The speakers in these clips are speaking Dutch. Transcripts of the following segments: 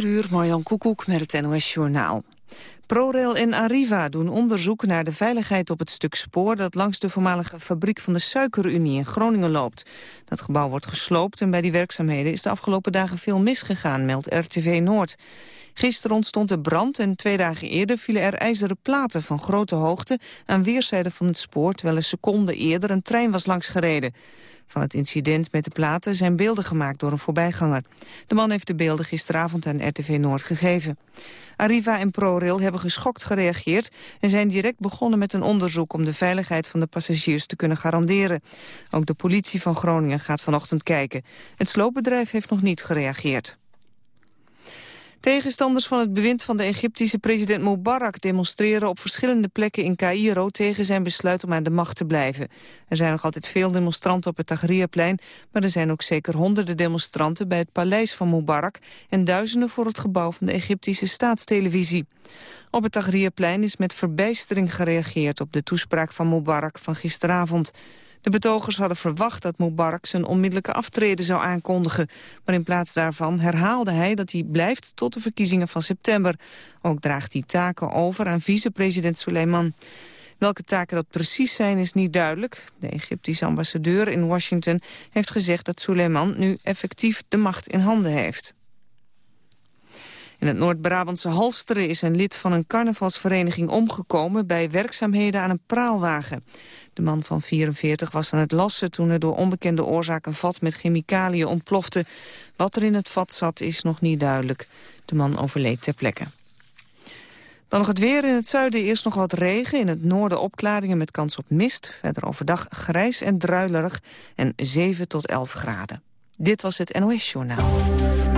4 uur, Marjan Koekoek met het NOS Journaal. ProRail en Arriva doen onderzoek naar de veiligheid op het stuk spoor... dat langs de voormalige fabriek van de Suikerunie in Groningen loopt. Dat gebouw wordt gesloopt en bij die werkzaamheden is de afgelopen dagen veel misgegaan, meldt RTV Noord. Gisteren ontstond er brand en twee dagen eerder vielen er ijzeren platen van grote hoogte aan weerszijden van het spoor, terwijl een seconde eerder een trein was langsgereden. Van het incident met de platen zijn beelden gemaakt door een voorbijganger. De man heeft de beelden gisteravond aan RTV Noord gegeven. Arriva en ProRail hebben geschokt gereageerd... en zijn direct begonnen met een onderzoek om de veiligheid van de passagiers te kunnen garanderen. Ook de politie van Groningen gaat vanochtend kijken. Het sloopbedrijf heeft nog niet gereageerd. Tegenstanders van het bewind van de Egyptische president Mubarak demonstreren op verschillende plekken in Cairo tegen zijn besluit om aan de macht te blijven. Er zijn nog altijd veel demonstranten op het Tahrirplein, maar er zijn ook zeker honderden demonstranten bij het paleis van Mubarak en duizenden voor het gebouw van de Egyptische staatstelevisie. Op het Tahrirplein is met verbijstering gereageerd op de toespraak van Mubarak van gisteravond. De betogers hadden verwacht dat Mubarak zijn onmiddellijke aftreden zou aankondigen. Maar in plaats daarvan herhaalde hij dat hij blijft tot de verkiezingen van september. Ook draagt hij taken over aan vicepresident Suleiman. Welke taken dat precies zijn is niet duidelijk. De Egyptische ambassadeur in Washington heeft gezegd dat Suleiman nu effectief de macht in handen heeft. In het Noord-Brabantse Halsteren is een lid van een carnavalsvereniging omgekomen bij werkzaamheden aan een praalwagen. De man van 44 was aan het lassen toen er door onbekende oorzaak een vat met chemicaliën ontplofte. Wat er in het vat zat is nog niet duidelijk. De man overleed ter plekke. Dan nog het weer. In het zuiden eerst nog wat regen. In het noorden opklaringen met kans op mist. Verder overdag grijs en druilerig en 7 tot 11 graden. Dit was het NOS Journaal.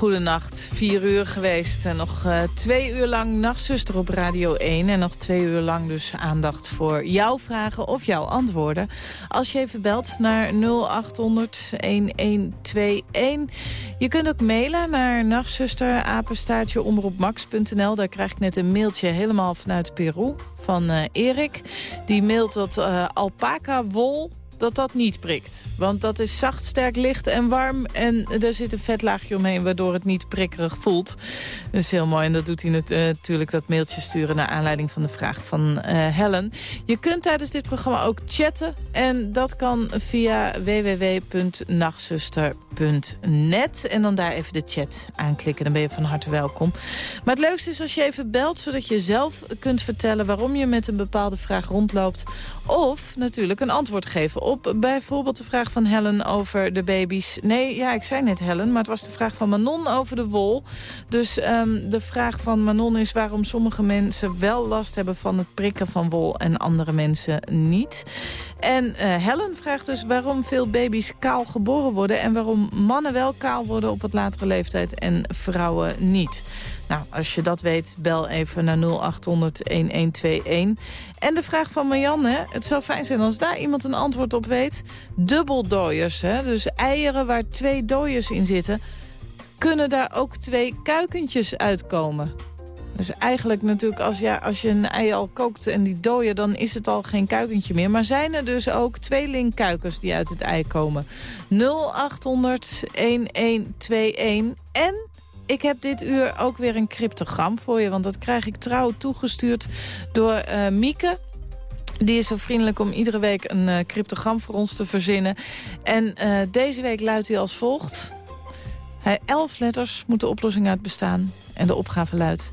Goedenacht, vier uur geweest. En nog uh, twee uur lang Nachtzuster op Radio 1. En nog twee uur lang dus aandacht voor jouw vragen of jouw antwoorden. Als je even belt naar 0800-1121. Je kunt ook mailen naar nachtzuster, Daar krijg ik net een mailtje helemaal vanuit Peru van uh, Erik. Die mailt dat uh, alpaca wol dat dat niet prikt. Want dat is zacht, sterk, licht en warm. En er zit een vetlaagje omheen waardoor het niet prikkerig voelt. Dat is heel mooi. En dat doet hij eh, natuurlijk dat mailtje sturen... naar aanleiding van de vraag van uh, Helen. Je kunt tijdens dit programma ook chatten. En dat kan via www.nachtzuster.net. En dan daar even de chat aanklikken. Dan ben je van harte welkom. Maar het leukste is als je even belt... zodat je zelf kunt vertellen waarom je met een bepaalde vraag rondloopt of natuurlijk een antwoord geven op bijvoorbeeld de vraag van Helen over de baby's. Nee, ja, ik zei net Helen, maar het was de vraag van Manon over de wol. Dus um, de vraag van Manon is waarom sommige mensen wel last hebben van het prikken van wol en andere mensen niet. En uh, Helen vraagt dus waarom veel baby's kaal geboren worden... en waarom mannen wel kaal worden op wat latere leeftijd en vrouwen niet. Nou, als je dat weet, bel even naar 0800-1121. En de vraag van Marianne, het zou fijn zijn als daar iemand een antwoord op weet. Dubbeldooiers, hè? dus eieren waar twee dooiers in zitten... kunnen daar ook twee kuikentjes uitkomen? Dus eigenlijk natuurlijk, als, ja, als je een ei al kookt en die dooien... dan is het al geen kuikentje meer. Maar zijn er dus ook tweelingkuikens die uit het ei komen? 0800 1121 en ik heb dit uur ook weer een cryptogram voor je. Want dat krijg ik trouw toegestuurd door uh, Mieke. Die is zo vriendelijk om iedere week een uh, cryptogram voor ons te verzinnen. En uh, deze week luidt hij als volgt. Hij elf letters moet de oplossing uit bestaan. En de opgave luidt...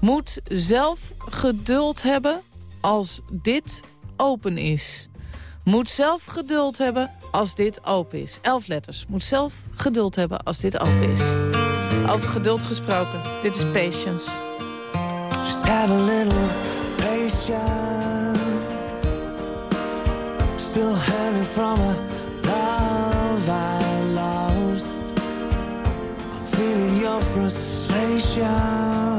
Moet zelf geduld hebben als dit open is. Moet zelf geduld hebben als dit open is. Elf letters. Moet zelf geduld hebben als dit open is. Over geduld gesproken. Dit is Patience. Just have a little patience. Still hurting from a love I lost. I'm feeling your frustration.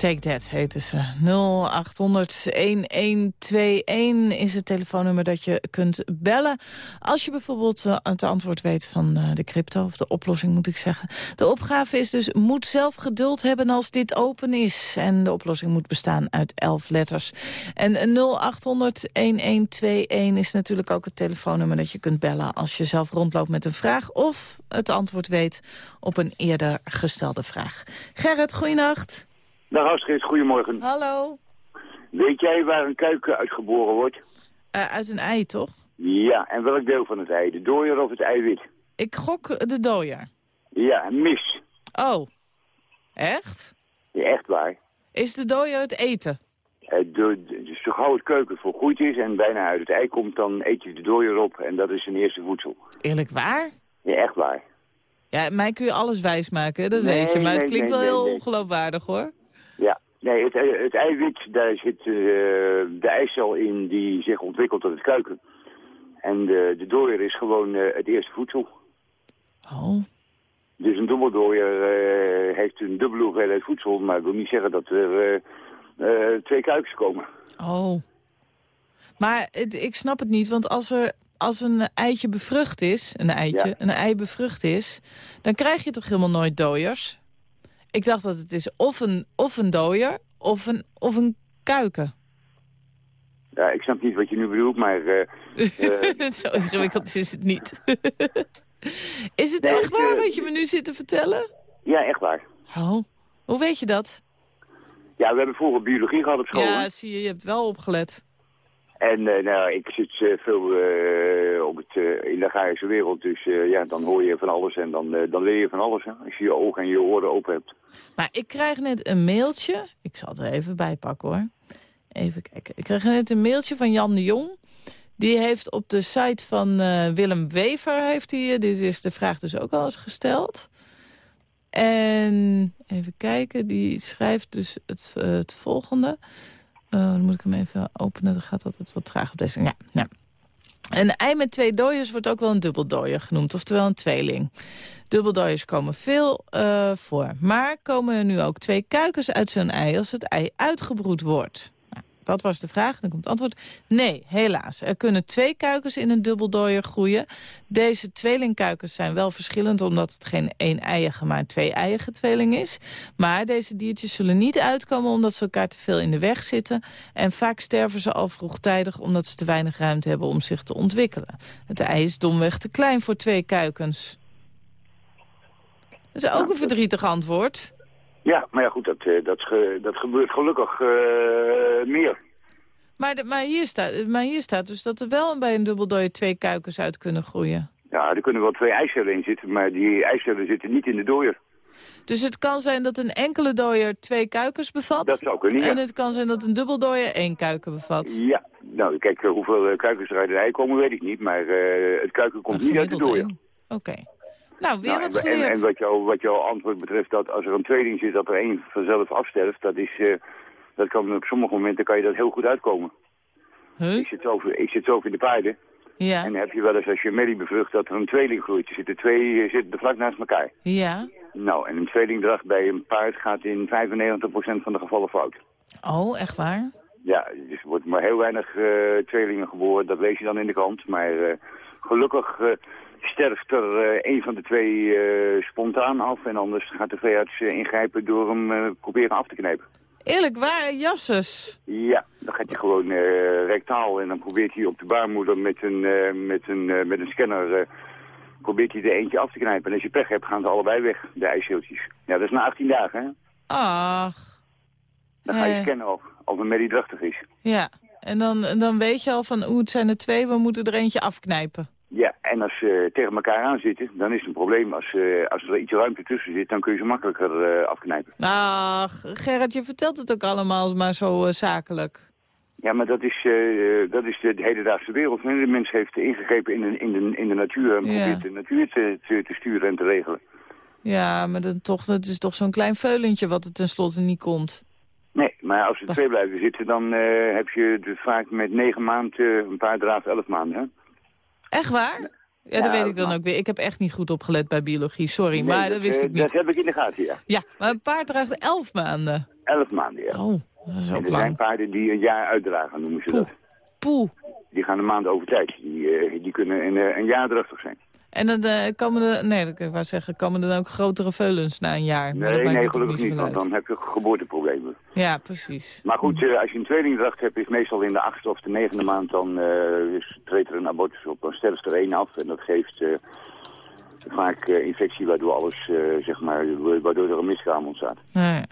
Take That heten ze. 0800-1121 is het telefoonnummer dat je kunt bellen. Als je bijvoorbeeld eh, het antwoord weet van eh, de crypto, of de oplossing moet ik zeggen. De opgave is dus, moet zelf geduld hebben als dit open is. En de oplossing moet bestaan uit 11 letters. En 0800-1121 is natuurlijk ook het telefoonnummer dat je kunt bellen... als je zelf rondloopt met een vraag of het antwoord weet op een eerder gestelde vraag. Gerrit, goeienacht. Dag Astrid, goedemorgen. Hallo. Weet jij waar een kuiken uitgeboren wordt? Eh, uit een ei, toch? Ja, en welk deel van het ei? De dooier of het eiwit? Ik gok de dooier. Ja, mis. Oh, echt? Ja, echt waar. Is de dooier het eten? Eh, de, de- dus zo gauw het keuken volgroeid is en bijna uit het ei komt, dan eet je de dooier op en dat is zijn eerste voedsel. Eerlijk waar? Ja, echt waar. Ja, mij kun je alles wijsmaken, dat Nee, weet je. Maar het nee, klinkt nee, wel heel ongeloofwaardig, hoor. Nee, het, eh, het eiwit, daar zit eh, de eicel in die zich ontwikkelt tot het kuiken. En de, de dooier is gewoon eh, het eerste voedsel. Oh, Dus een dubbeldooier heeft een dubbele hoeveelheid voedsel, maar dat wil niet zeggen dat er twee kuikens komen. oh. Maar het- ik snap het niet, want als er... Als een eitje bevrucht is, een eitje, Ja. een ei bevrucht is... dan krijg je toch helemaal nooit dooiers? Ik dacht dat het is of een, of een dooier of een, of een kuiken. Ja, ik snap niet wat je nu bedoelt, maar eh, Zo ingewikkeld is het niet. is het Nee, echt waar eh, wat je me nu zit te vertellen? ja, echt waar. Oh, hoe weet je dat? Ja, we hebben vroeger biologie gehad op school. hè. Ja, zie je, je hebt wel opgelet. En eh, nou, ik zit eh, veel eh, op het, in de agrarische wereld, dus ja, dan hoor je van alles en dan, dan leer je van alles. Hè, als je je ogen en je oren open hebt. Maar ik krijg net een mailtje. Ik zal het er even bij pakken hoor. Even kijken. Ik kreeg net een mailtje van Jan de Jong. Die heeft op de site van Willem Wever, heeft hij, dit is de vraag dus ook al eens gesteld. En even kijken, die schrijft dus het, het volgende. Eh, dan moet ik hem even openen, dan gaat altijd wat traag op deze. Ja, ja. Een ei met twee dooiers wordt ook wel een dubbeldooier genoemd, oftewel een tweeling. Dubbeldooiers komen veel eh, voor. Maar komen er nu ook twee kuikens uit zo'n ei als het ei uitgebroed wordt? Dat was de vraag. Dan komt het antwoord. Nee, helaas. Er kunnen twee kuikens in een dubbeldooier groeien. Deze tweelingkuikens zijn wel verschillend... omdat het geen één-eiige, maar twee-eiige tweeling is. Maar deze diertjes zullen niet uitkomen... omdat ze elkaar te veel in de weg zitten. En vaak sterven ze al vroegtijdig... omdat ze te weinig ruimte hebben om zich te ontwikkelen. Het ei is domweg te klein voor twee kuikens. Dat is ook een verdrietig antwoord. Ja, maar ja goed, dat, eh, dat, dat gebeurt gelukkig eh, meer. Maar, de- maar, hier staat, maar hier staat dus dat er wel bij een dubbeldooier twee kuikens uit kunnen groeien. Ja, er kunnen wel twee eicellen in zitten, maar die eicellen zitten niet in de dooier. Dus het kan zijn dat een enkele dooier twee kuikens bevat. Dat zou kunnen, ja. En het kan zijn dat een dubbeldooier één kuiken bevat. Ja, nou kijk, eh, hoeveel kuikens er uit de ei komen weet ik niet, maar het kuiken komt niet uit de dooier. Oké. Nou, weer Nou, wat en, en, geleerd. en wat, jouw, wat jouw antwoord betreft, dat als er een tweeling zit dat er één vanzelf afsterft, dat is, eh, dat kan op sommige momenten kan je dat heel goed uitkomen. Huh? Ik zit zo, ik zit zo in de paarden Ja, en dan heb je wel eens als je merrie bevrucht dat er een tweeling groeit. Er zitten twee eh, zitten er vlak naast elkaar. ja. Nou, en een tweelingdracht bij een paard gaat in 95% van de gevallen fout. Oh, echt waar? Ja, dus er wordt maar heel weinig eh, tweelingen geboren, dat lees je dan in de krant. Maar gelukkig sterft er eh, een van de twee eh, spontaan af en anders gaat de veearts eh, ingrijpen door hem proberen af te knijpen. Eerlijk waar, jasses. Ja, dan gaat hij gewoon eh, rectaal en dan probeert hij op de baarmoeder met een, met een, met een scanner... probeert hij er eentje af te knijpen. En als je pech hebt, gaan ze allebei weg, de ijszeeltjes. Ja, dat is na 18 dagen, hè? Ach, Dan ga je scannen of, of een merrie drachtig is. ja. En dan, en dan weet je al van, hoe het zijn er twee, we moeten er eentje afknijpen. Ja, en als ze tegen elkaar aan zitten, dan is het een probleem. Als, eh, als er iets ruimte tussen zit, dan kun je ze makkelijker eh, afknijpen. Ach, Gerrit, je vertelt het ook allemaal maar zo eh, zakelijk. Ja, maar dat is, dat is de, de hedendaagse wereld. De mens heeft ingegrepen in de, in de, in de natuur en Ja. probeert de natuur te, te, te sturen en te regelen. Ja, maar dan toch, het is toch zo'n klein veulentje wat er tenslotte niet komt. Nee, maar als er twee blijven zitten, dan heb je het vaak met negen maanden, een paar draaf elf maanden. Hè? Echt waar? Ja, Ja, dat weet ik dan maar- ook weer. Ik heb echt niet goed opgelet bij biologie, sorry. Nee, maar dat wist eh, ik niet. Dat heb ik in de gaten, ja. Ja, maar een paard draagt elf maanden. Elf maanden, ja. Oh, dat is en ook er zijn paarden die een jaar uitdragen, noemen ze Poeh. dat. Poeh. Die gaan een maand over tijd. Die, eh, die kunnen een, eh, een jaar drachtig zijn. En dan eh, komen er, nee, ik wel zeggen, komen er dan ook grotere veulens na een jaar? Dat Nee, nee, gelukkig niet, want dan heb je geboorteproblemen. Ja, precies. Maar goed, eh, als je een tweelingdracht hebt, is meestal in de achtste of de negende maand, dan eh, treedt er een abortus op. Dan sterft er één af en dat geeft vaak infectie, waardoor alles, zeg maar, waardoor er een miskraam ontstaat. Ja.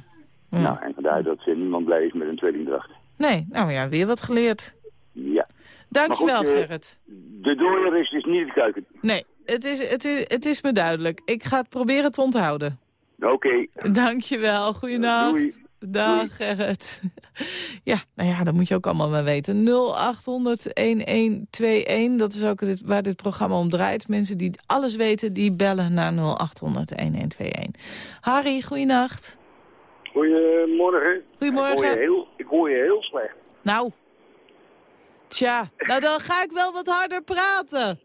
Nou, en vandaar dat niemand blij is met een tweelingdracht. nee, nou ja, weer wat geleerd. Ja. Dankjewel, goed, Gerrit. De dooier is dus niet het kuiken. Nee, het is, het, is, het is me duidelijk. Ik ga het proberen te onthouden. Oké. Dankjewel, goeienacht. Doei. Dag. Gerrit. Ja, nou ja, dat moet je ook allemaal maar weten. 0800-1121, dat is ook dit, waar dit programma om draait. Mensen die alles weten, die bellen naar 0800-1121. Harry, goeienacht. Goedemorgen. Ik hoor, je Goedemorgen. heel, ik hoor je heel slecht. Nou, tja, nou dan ga ik wel wat harder praten.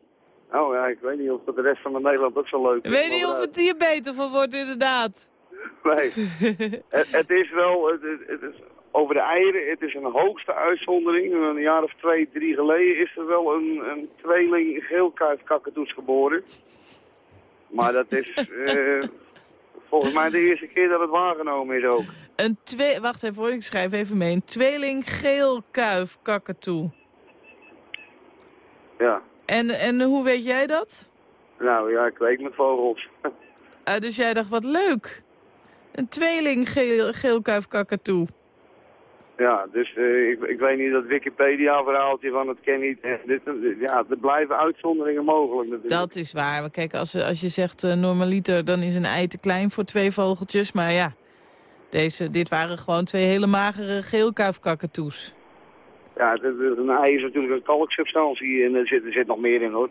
Oh ja, ik weet niet of dat de rest van de Nederland ook zo leuk Ik is. weet niet of het hier beter van wordt, inderdaad. Nee. het, het is wel, het, is, over de eieren, het is een hoogste uitzondering. Een jaar of twee, drie geleden is er wel een, een tweeling geelkuifkakatoes geboren. Maar dat is eh, volgens mij de eerste keer dat het waargenomen is ook. Een twee, wacht even hoor, ik schrijf even mee. Een tweeling geelkuif kakatoe. Ja. En, en hoe weet jij dat? Nou ja, ik weet met vogels. Ah, dus jij dacht, wat leuk. Een tweeling geel, geelkuif kakatoe. Ja, dus eh, ik, ik weet niet dat Wikipedia-verhaaltje van het ken niet. En dit, ja, er blijven uitzonderingen mogelijk natuurlijk. Dat is waar. Maar kijk, als, als je zegt eh, normaliter, dan is een ei te klein voor twee vogeltjes. Maar ja, deze, dit waren gewoon twee hele magere geelkuifkakatoes. Ja, een ei is natuurlijk een kalksubstantie en er zit, er zit nog meer in hoor.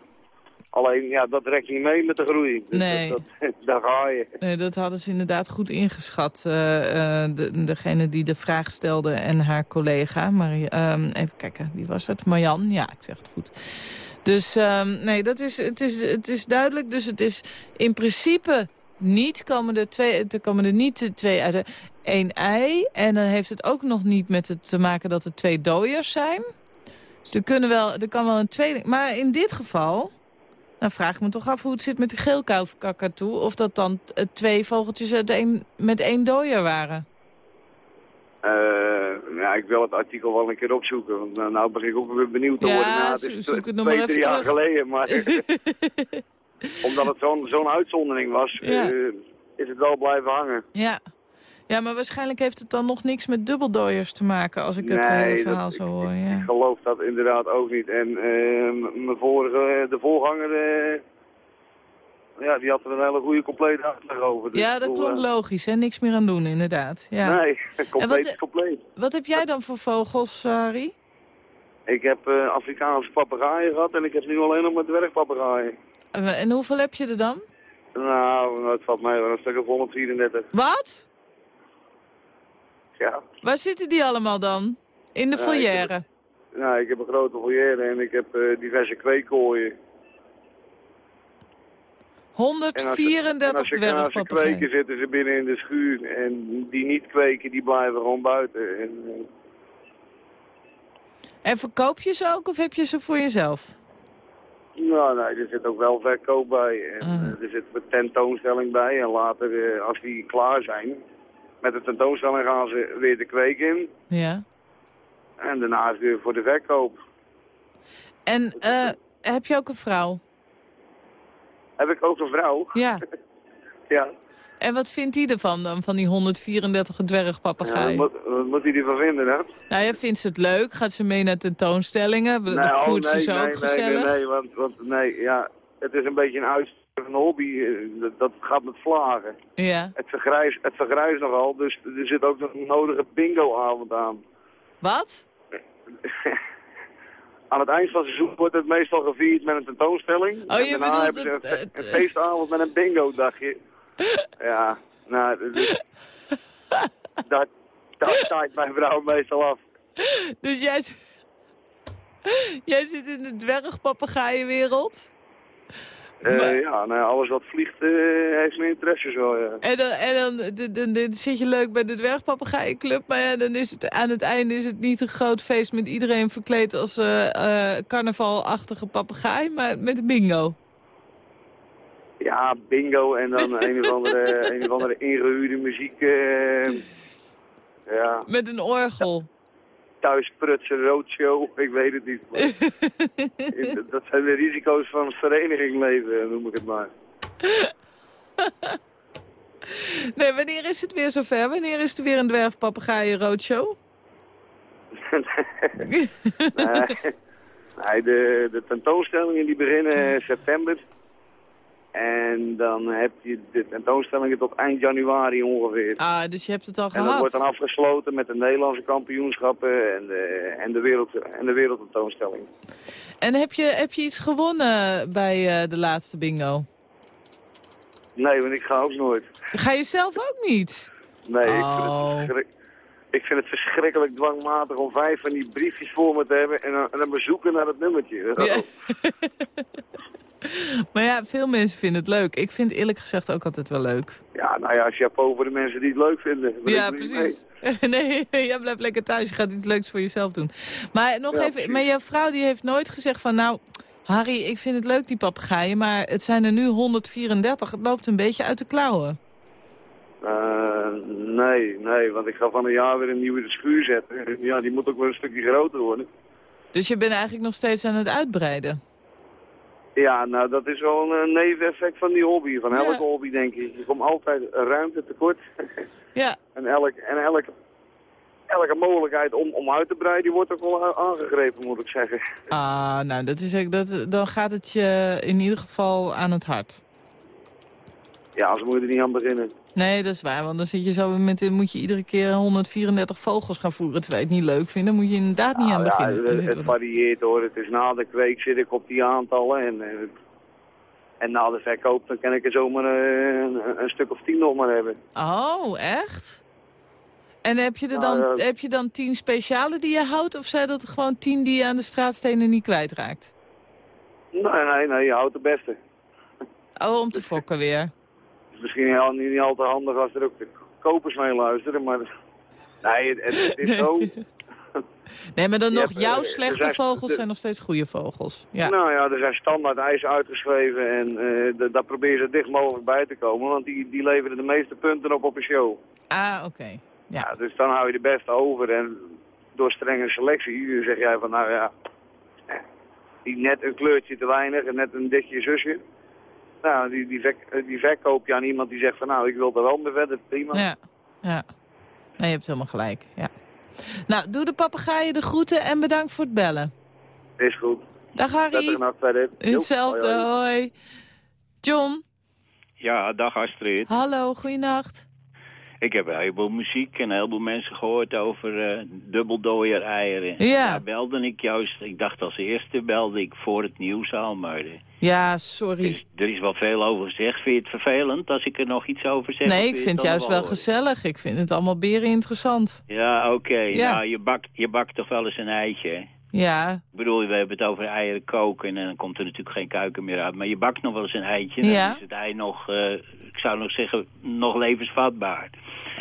Alleen, ja, dat trekt niet mee met de groei. Dus Nee. Dat, dat, daar ga je. Nee, dat hadden ze inderdaad goed ingeschat. eh, eh, de, degene die de vraag stelde en haar collega. Maar ehm, even kijken, wie was het? Marjan? Ja, ik zeg het goed. Dus ehm, nee, dat is, het, is, het is duidelijk. Dus het is in principe niet, komen er, twee, er komen er niet twee uit de- één ei. En dan heeft het ook nog niet met het te maken dat er twee dooiers zijn. Dus er, kunnen wel, er kan wel een tweeling... Maar in dit geval... Dan vraag ik me toch af hoe het zit met die geelkakatoe. Of dat dan eh, twee vogeltjes uit één, met één dooier waren. Eh, ja, ik wil het artikel wel een keer opzoeken. Want nou, nou begin ik ook weer benieuwd te Ja, worden. Nou, het zo- is zoek het nog maar even jaar terug. geleden. Maar omdat het zo'n zo'n uitzondering was, Ja. eh, is het wel blijven hangen. Ja. ja, maar waarschijnlijk heeft het dan nog niks met dubbeldooiers te maken... als ik het hele dat- verhaal ik- zo hoor. Ik Ja. geloof dat inderdaad ook niet. En eh, mijn vorige, de voorganger, eh, ja, die had er een hele goede complete uitleg over. Dus ja, ik dat bedoel, klonk eh, logisch. Hè? Niks meer aan doen, inderdaad. Ja. Nee, compleet wat, eh, compleet. Wat heb jij dan voor vogels, Harry? Ik heb eh, Afrikaanse papegaaien gehad en ik heb nu alleen nog maar dwergpapegaaien. Eh, En hoeveel heb je er dan? Nou, het valt mij wel een stuk of 134. Wat? Ja. Waar zitten die allemaal dan? In de foyer? Nou, ik heb een grote volière en ik heb eh, diverse kweekkooien. En als, ze- en 134 als, ze, en als ze kweken dwergpapegaaien. zitten ze binnen in de schuur. En die niet kweken, die blijven gewoon buiten. En, eh, En verkoop je ze ook of heb je ze voor jezelf? Nou, nee, er zit ook wel verkoop bij. En Ah. eh, er zit een tentoonstelling bij. En later, eh, als die klaar zijn, met de tentoonstelling gaan ze weer de kweek in. Ja. En daarna is het weer voor de verkoop. En eh, heb je ook een vrouw? Heb ik ook een vrouw? Ja. Ja. En wat vindt die ervan dan, van die 134 ja wat, moet, wat moet hij ervan vinden, hè? Nou ja, vindt ze het leuk? Gaat ze mee naar tentoonstellingen? Nee, oh, Voert ze nee, ze nee, ook nee, gezellig? Nee, nee, want, want nee, ja, het is een beetje een uitstervende hobby. eh, Dat, gaat met vlagen. Ja. Het vergrijst, het vergrijst nogal, dus er zit ook nog een nodige bingo-avond aan. Wat? Aan het eind van het seizoen wordt het meestal gevierd met een tentoonstelling. Oh, en je daarna bedoelt hebben ze het, een, eh, een feestavond met een bingo-dagje. Ja, nou, dus, dat, dat taait mijn vrouw meestal af. Dus jij, zit in de dwergpapegaaienwereld? Eh, Maar- Ja, nou, alles wat vliegt eh, heeft mijn interesse zo, ja. En dan, en dan, dan, dan- dan zit je leuk bij de dwergpapegaaienclub, maar ja, dan is het, aan het einde is het niet een groot feest met iedereen verkleed als eh, eh, carnavalachtige papegaai, maar met bingo. Ja, bingo en dan een of andere, een of andere ingehuurde muziek. eh, ja, Met een orgel. thuisprutsen, roadshow, ik weet het niet. Maar dat zijn de risico's van het verenigingleven, noem ik het maar. Nee, wanneer is het weer zover? Wanneer is er weer een dwergpapegaaien roadshow? nee, nee, de, de tentoonstellingen die beginnen in september. En dan heb je de tentoonstellingen tot eind januari ongeveer. Ah, dus je hebt het al En dat wordt dan gehad. afgesloten met de Nederlandse kampioenschappen en de, en de, wereld, en de wereldtentoonstelling. En heb je, heb je iets gewonnen bij eh, de laatste bingo? Nee, want ik ga ook nooit. Ga je zelf ook niet? Nee, ik, vind Oh. het verschrik- ik vind het verschrikkelijk dwangmatig om vijf van die briefjes voor me te hebben en dan, en dan maar zoeken naar het nummertje. Ja. maar ja, veel mensen vinden het leuk. Ik vind eerlijk gezegd ook altijd wel leuk. Ja, nou ja, chapeau voor de mensen die het leuk vinden. Ja, precies. nee, jij blijft lekker thuis. Je gaat iets leuks voor jezelf doen. Maar nog Ja, even, precies. maar jouw vrouw die heeft nooit gezegd van... nou, Harry, ik vind het leuk die papegaaien, maar het zijn er nu 134. Het loopt een beetje uit de klauwen. Eh, nee, nee, want ik ga van een jaar weer een nieuwe schuur zetten. Ja, die moet ook wel een stukje groter worden. Dus je bent eigenlijk nog steeds aan het uitbreiden. Ja, nou dat is wel een eh, neveneffect van die hobby, van elke Ja. hobby denk ik. Je komt altijd ruimte tekort. Ja, en elk, en elke, elke mogelijkheid om, om uit te breiden, die wordt ook wel aangegrepen, moet ik zeggen. ah, nou, dat is, ook- dat, dan gaat het je in ieder geval aan het hart. Ja, als moet je er niet aan beginnen. Nee, dat is waar, want dan zit je zo met, moet je iedere keer 134 vogels gaan voeren. Terwijl je het niet leuk vindt, dan moet je inderdaad niet aan Nou ja, beginnen. Het, varieert hoor. Het is na de kweek zit ik op die aantallen. En, eh, en na de verkoop dan kan ik er zomaar eh, een, een stuk of tien nog maar hebben. Oh, echt? En heb je, er Nou, dan, ja. heb je dan tien speciale die je houdt? Of zijn dat er gewoon tien die je aan de straatstenen niet kwijtraakt? Nee, nee, nee, je houdt de beste. Oh, om te fokken weer. Misschien heel, niet, niet al te handig als er ook de kopers mee luisteren, maar... Nee, het, het- het is zo... Nee, maar dan Je nog, hebt, jouw eh, slechte zijn- vogels de- zijn nog steeds goede vogels. Ja. Nou ja, er zijn standaard eisen uitgeschreven en eh, da- daar probeer je zo dicht mogelijk bij te komen, want die, die leveren de meeste punten op op een show. Ah, oké. Ja. Ja. dus dan hou je de beste over en door strenge selectie zeg jij van nou ja, eh, die net een kleurtje te weinig en net een ditje zusje. Nou, die, die, verk- eh, die verkoop je aan iemand die zegt van nou, ik wil er wel mee verder, prima. Ja. ja. Nee, je hebt helemaal gelijk. Ja. Nou, doe de papegaaien de groeten en bedankt voor het bellen. Is goed. Dag Harry. nacht verder. Hetzelfde, hoi, hoi. hoi. John, Ja, dag Astrid. hallo, goeienacht. Ik heb een heleboel muziek en een heleboel mensen gehoord over eh dubbeldooier eieren. Ja. Daar belde ik juist. Ik dacht als eerste belde ik voor het nieuws al, maar eh, Ja, er, sorry. is, er is wel veel over gezegd. Vind je het vervelend als ik er nog iets over zeg? Nee, ik vind het juist wel gezellig. Ik vind het allemaal beren interessant. Ja, oké. Ja. Nou, je bakt, je bakt toch wel eens een eitje, hè? Ja, Ik bedoel, we hebben het over eieren koken en dan komt er natuurlijk geen kuiken meer uit. Maar je bakt nog wel eens een eitje. Dan Ja. is het ei nog, eh, ik zou nog zeggen, nog levensvatbaar.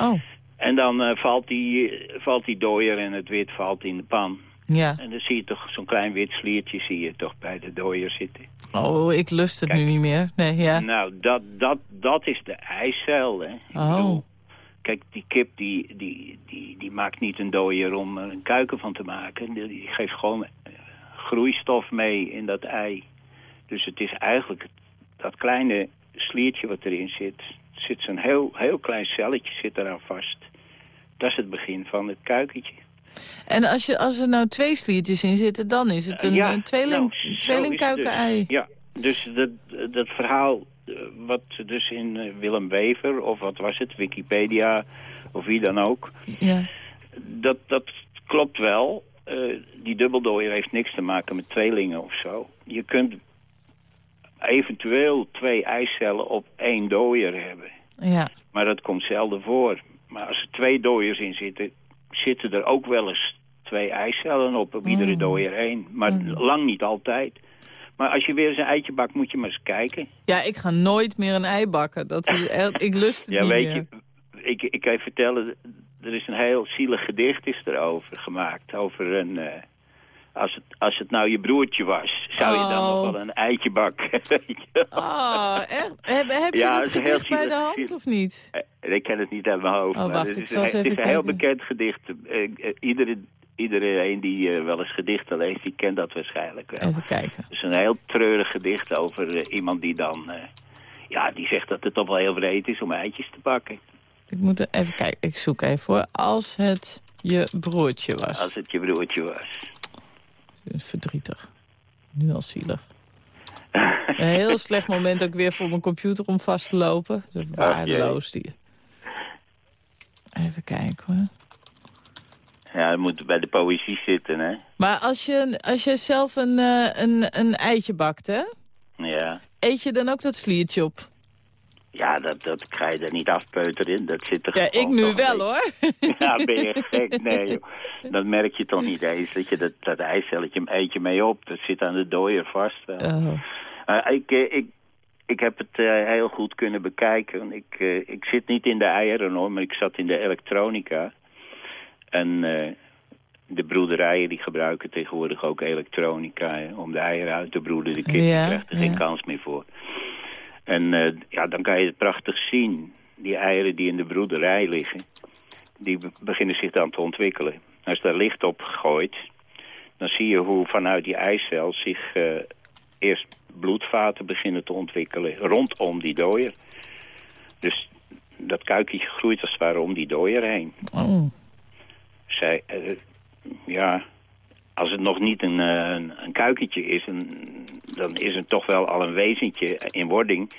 oh, En dan eh, valt, die, valt die dooier en het wit valt in de pan. Ja. En dan zie je toch zo'n klein wit sliertje zie je toch bij de dooier zitten. Oh, ik lust het Kijk. nu niet meer. Nee, ja. Nou, dat, dat, dat is de eicel, hè. Ik Oh. bedoel, kijk, die kip die, die, die, die maakt niet een dooier om er een kuiken van te maken. Die, die geeft gewoon eh, groeistof mee in dat ei. Dus het is eigenlijk dat kleine sliertje wat erin zit. zit zo'n heel, heel klein celletje zit eraan vast. Dat is het begin van het kuikentje. En als, je, als er nou twee sliertjes in zitten, dan is het een, Ja, een tweeling, nou, tweelingkuiken-ei. dus. Ja, dus dat, dat verhaal eh, wat dus in eh, Willem Wever, of wat was het, Wikipedia, of wie dan ook, Ja. dat, dat klopt wel. Eh, die dubbeldooier heeft niks te maken met tweelingen of zo. Je kunt eventueel twee eicellen op één dooier hebben. ja. Maar dat komt zelden voor. Maar als er twee dooiers in zitten, zitten er ook wel eens twee eicellen op, op iedere Mm. dooier één. Maar Mm. lang niet altijd. Maar als je weer eens een eitje bakt, moet je maar eens kijken. Ja, ik ga nooit meer een ei bakken. Dat is, ik lust het Ja, niet weet meer. je, ik, ik kan je vertellen, er is een heel zielig gedicht is erover gemaakt. Over een, eh, als, het, als het nou je broertje was, zou je dan Oh. nog wel een eitje bakken. Ah, echt? Heb, heb je Ja, het een heel gedicht bij de hand of niet? Eh, Ik ken het niet uit mijn hoofd. Oh, wacht, het is, een, eens het is even een heel bekend gedicht. Eh, iedere, iedereen die eh, wel eens gedichten leest, die kent dat waarschijnlijk wel. Even kijken. Het is een heel treurig gedicht over iemand die dan... ja, die zegt dat het toch wel heel vreed is om eitjes te bakken. Ik moet er even kijken. Ik zoek even voor. Als het je broertje was. Als het je broertje was. Verdrietig. Nu al zielig. Een heel slecht moment ook weer voor mijn computer om vast te lopen. Dat is waardeloos die. Even kijken hoor. Ja, het moet bij de poëzie zitten, hè. Maar als je, als je zelf een, eh, een, een eitje bakt, hè? Ja, Eet je dan ook dat sliertje op? Ja dat, dat ga je er niet afpeuteren. Dat zit er Ja, ik nu wel hoor. Ja, ben je gek? Nee, joh. Dat merk je toch niet eens. Dat je dat, dat eicelletje eet je mee op. Dat zit aan de dooier vast. wel. Oh. Eh, ik, eh, ik, ik heb het eh, heel goed kunnen bekijken. Ik, ik zit niet in de eieren hoor, maar ik zat in de elektronica. En de broederijen die gebruiken tegenwoordig ook elektronica hè, om de eieren uit te broeden. De kip die Ja, krijgt er geen kans meer voor. En eh, ja, dan kan je het prachtig zien. Die eieren die in de broederij liggen, die be- beginnen zich dan te ontwikkelen. Als daar licht op gegooid, dan zie je hoe vanuit die eicel zich eh, eerst bloedvaten beginnen te ontwikkelen rondom die dooier. Dus dat kuikentje groeit als het ware om die dooier heen. Oh. Zij, eh, ja, als het nog niet een, eh, een, een kuikentje is, een- dan is het toch wel al een wezentje in wording.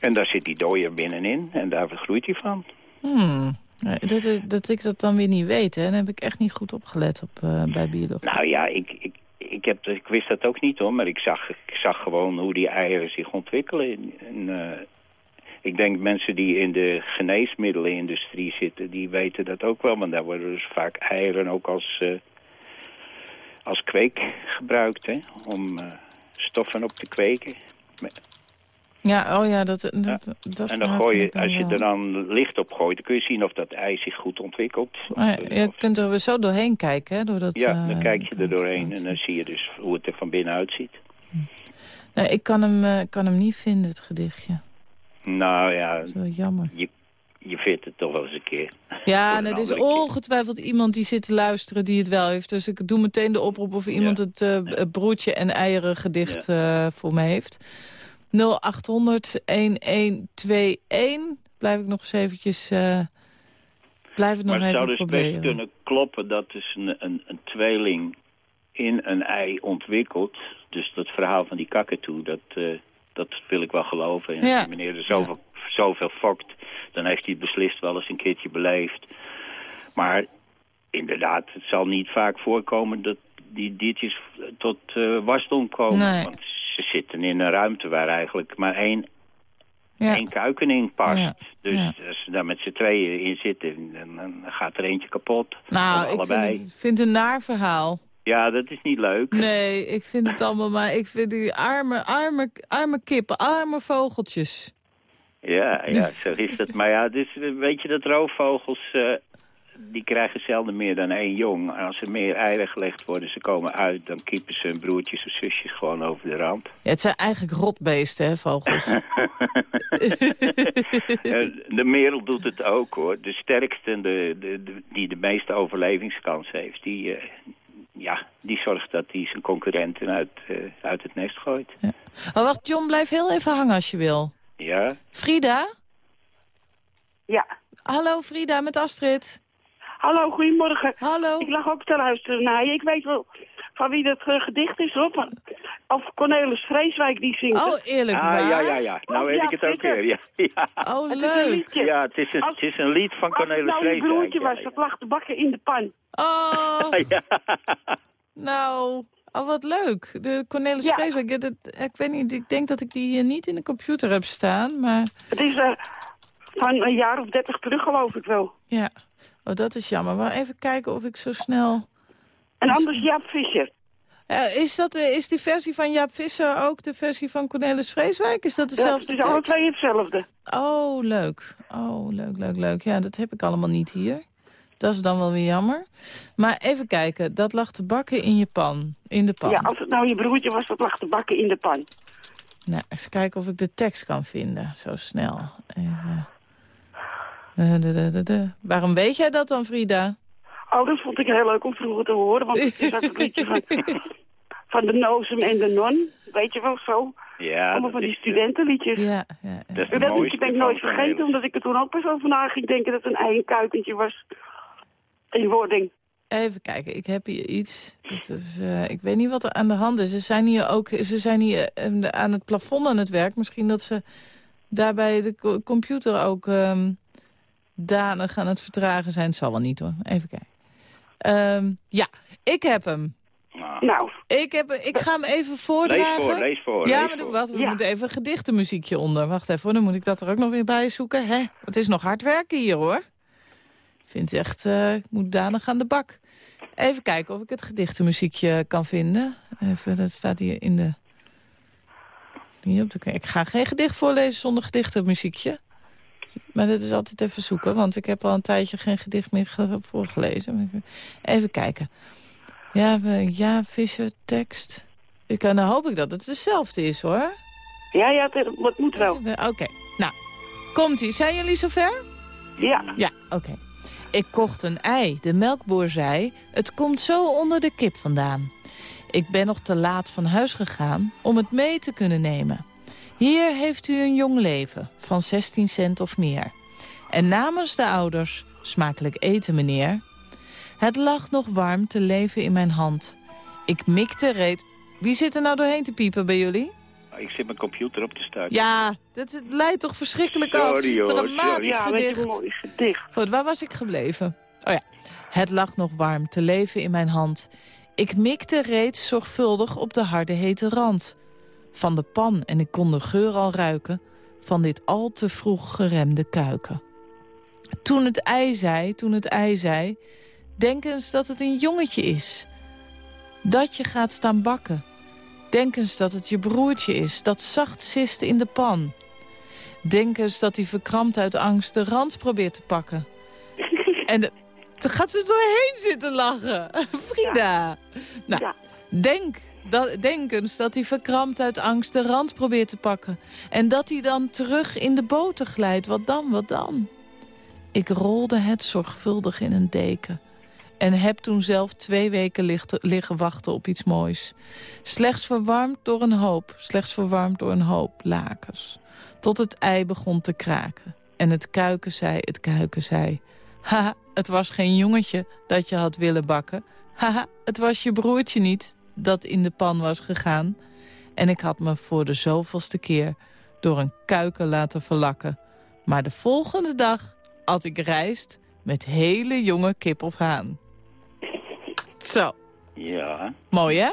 En daar zit die dooier binnenin en daar groeit hij van. Hmm. Dat, is- dat ik dat dan weer niet weet, hè. Dan heb ik echt niet goed opgelet op, eh, bij biologie. Nou ja, ik, ik, ik, heb, ik wist dat ook niet hoor, maar ik zag, ik zag gewoon hoe die eieren zich ontwikkelen. En, eh, ik denk mensen die in de geneesmiddelenindustrie zitten, die weten dat ook wel. Want daar worden dus vaak eieren ook als, als kweek gebruikt, hè, om eh, stoffen op te kweken. Ja, oh ja, dat, dat, dat en dan gooi je, dan als je er dan licht op gooit, dan kun je zien of dat ei zich goed ontwikkelt. Of, je of- kunt er zo doorheen kijken, hè? Door dat, ja, dan eh, kijk je er doorheen en dan zie je dus hoe het er van binnen uitziet. Nee, ik kan hem, eh, kan hem niet vinden, het gedichtje. Nou ja, Dat is wel jammer. je, je vindt het toch wel eens een keer. Ja, en er is keer. ongetwijfeld iemand die zit te luisteren die het wel heeft. Dus ik doe meteen de oproep of iemand Ja. het eh, broodje en eieren gedicht eh, voor me heeft. 0800-1121. Blijf ik nog eens eventjes... eh, blijf het nog Maar het even zou dus best kunnen kloppen dat dus een, een, een tweeling in een ei ontwikkelt. Dus dat verhaal van die kakatoe, dat, dat wil ik wel geloven. En Ja. meneer er zoveel, zoveel fokt, dan heeft hij het beslist wel eens een keertje beleefd. Maar inderdaad, het zal niet vaak voorkomen dat die diertjes tot eh wasdom komen. Nee. Want ze zitten in een ruimte waar eigenlijk maar één, Ja. één kuiken in past. Ja. Dus Ja. als ze daar met z'n tweeën in zitten, dan, dan gaat er eentje kapot. Nou, ik vind het, vind het een naar verhaal. Ja, dat is niet leuk. Nee, ik vind het allemaal maar... Ik vind die arme, arme, arme kippen, arme vogeltjes. Ja, ja, zo is dat. Maar ja, dus, weet je dat roofvogels, eh, die krijgen zelden meer dan één jong. En als er meer eieren gelegd worden, ze komen uit, dan kiepen ze hun broertjes of zusjes gewoon over de rand. Ja, het zijn eigenlijk rotbeesten, hè, vogels. Eh, de merel doet het ook hoor. De sterkste, de, de, de- die de meeste overlevingskans heeft, die, eh, ja, die zorgt dat hij zijn concurrenten uit, uit het nest gooit. Maar wacht, John, blijf heel even hangen als je wil. Ja, Frida? Ja. Hallo Frida, met Astrid. Hallo, goedemorgen. Hallo. Ik lag ook te luisteren naar je. Ik weet wel van wie dat eh, gedicht is, hoor. Van- Of Cornelis Vreeswijk die zingt. Oh, eerlijk ah, waar? ja, ja, ja. Nou Oh, weet ja, ik het ook weer. Ja, ja. Oh, Het is een leuk. liedje. ja het, is een, Als- het is een lied van Als het Cornelis nou Vreeswijk. broertje ja, was, ja. dat lag te bakken in de pan. Oh, Ja. nou, oh, wat leuk. De Cornelis Ja. Vreeswijk, ja, ik weet niet, ik denk dat ik die hier niet in de computer heb staan, maar Het is eh, van een jaar of dertig terug, geloof ik wel. ja. Oh, dat is jammer. Maar even kijken of ik zo snel... En anders Jaap Visser. Eh, is, dat, eh, is die versie van Jaap Visser ook de versie van Cornelis Vreeswijk? Is dat Ja, dezelfde het is alle twee hetzelfde. Oh, leuk. Oh, leuk, leuk, leuk. Ja, dat heb ik allemaal niet hier. Dat is dan wel weer jammer. Maar even kijken, dat lag te bakken in je pan. In de pan. Ja, als het nou je broertje was, dat lag te bakken in de pan. Nou, eens kijken of ik de tekst kan vinden. Zo snel. Even. Eh, de, de, de, de. Waarom weet jij dat dan, Frida? Oh, dat vond ik heel leuk om vroeger te horen. Want het is het liedje van, van de Nozem en de Non. Weet je wel, zo. Ja, Allemaal dat van die studentenliedjes. Ja, ja, ja. dat is de En dat liedje ben ik nooit vergeten, omdat ik er toen ook pas over na ging denken dat het een eierkuikentje was. In wording. Even kijken, ik heb hier iets. Het is, eh, ik weet niet wat er aan de hand is. Ze zijn hier ook ze zijn hier eh, aan het plafond aan het werk. Misschien dat ze daarbij de co- computer ook ehm danig aan het vertragen zijn. Het zal wel niet hoor. Even kijken. Ehm, ja, ik heb hem. Nou, Nou, Ik, heb, ik ga hem even voordragen. lees voor, lees voor. Ja, lees maar voor. wat, we Ja. moeten even een gedichtenmuziekje onder. Wacht even hoor, dan moet ik dat er ook nog weer bij zoeken. Hè? Het is nog hard werken hier hoor. Ik vind echt, eh, ik moet danig aan de bak. Even kijken of ik het gedichtenmuziekje kan vinden. Even, dat staat hier in de... Hier op de ik ga geen gedicht voorlezen zonder gedichtenmuziekje. Maar dat is altijd even zoeken, want ik heb al een tijdje geen gedicht meer ge- voorgelezen. Even kijken. Ja, ja Fischer, tekst. Ik, dan hoop ik dat het hetzelfde is, hoor. ja, ja, het, het moet wel. Oké, nou, komt-ie. Zijn jullie zover? Ja, Ja, oké. Ik kocht een ei. De melkboer zei, het komt zo onder de kip vandaan. Ik ben nog te laat van huis gegaan om het mee te kunnen nemen. Hier heeft u een jong leven van 16 cent of meer. En namens de ouders, smakelijk eten meneer. Het lag nog warm te leven in mijn hand. Ik mikte reed... Wie zit er nou doorheen te piepen bij jullie? Ik zit mijn computer op te starten. Ja, dat het leidt toch verschrikkelijk af. Sorry, hoor, Dramatisch ja, weet je, gedicht. gedicht. Goed, waar was ik gebleven? Oh ja. Het lag nog warm te leven in mijn hand. Ik mikte reeds zorgvuldig op de harde hete rand. Van de pan en ik kon de geur al ruiken... van dit al te vroeg geremde kuiken. Toen het ei zei, toen het ei zei... denk eens dat het een jongetje is. Dat je gaat staan bakken. Denk eens dat het je broertje is, dat zacht sist in de pan. Denk eens dat hij verkrampt uit angst de rand probeert te pakken. en dan gaat ze doorheen zitten lachen. Frida. Nou, Ja. denk, dat, denk eens dat hij verkrampt uit angst de rand probeert te pakken. En dat hij dan terug in de boter glijdt. Wat dan, wat dan? Ik rolde het zorgvuldig in een deken. En heb toen zelf twee weken liggen wachten op iets moois. Slechts verwarmd door een hoop, slechts verwarmd door een hoop lakens. Tot het ei begon te kraken. En het kuiken zei, het kuiken zei... Haha, het was geen jongetje dat je had willen bakken. Haha, het was je broertje niet dat in de pan was gegaan. En ik had me voor de zoveelste keer door een kuiken laten verlakken. Maar de volgende dag had ik rijst met hele jonge kip of haan. Zo, Ja. mooi hè?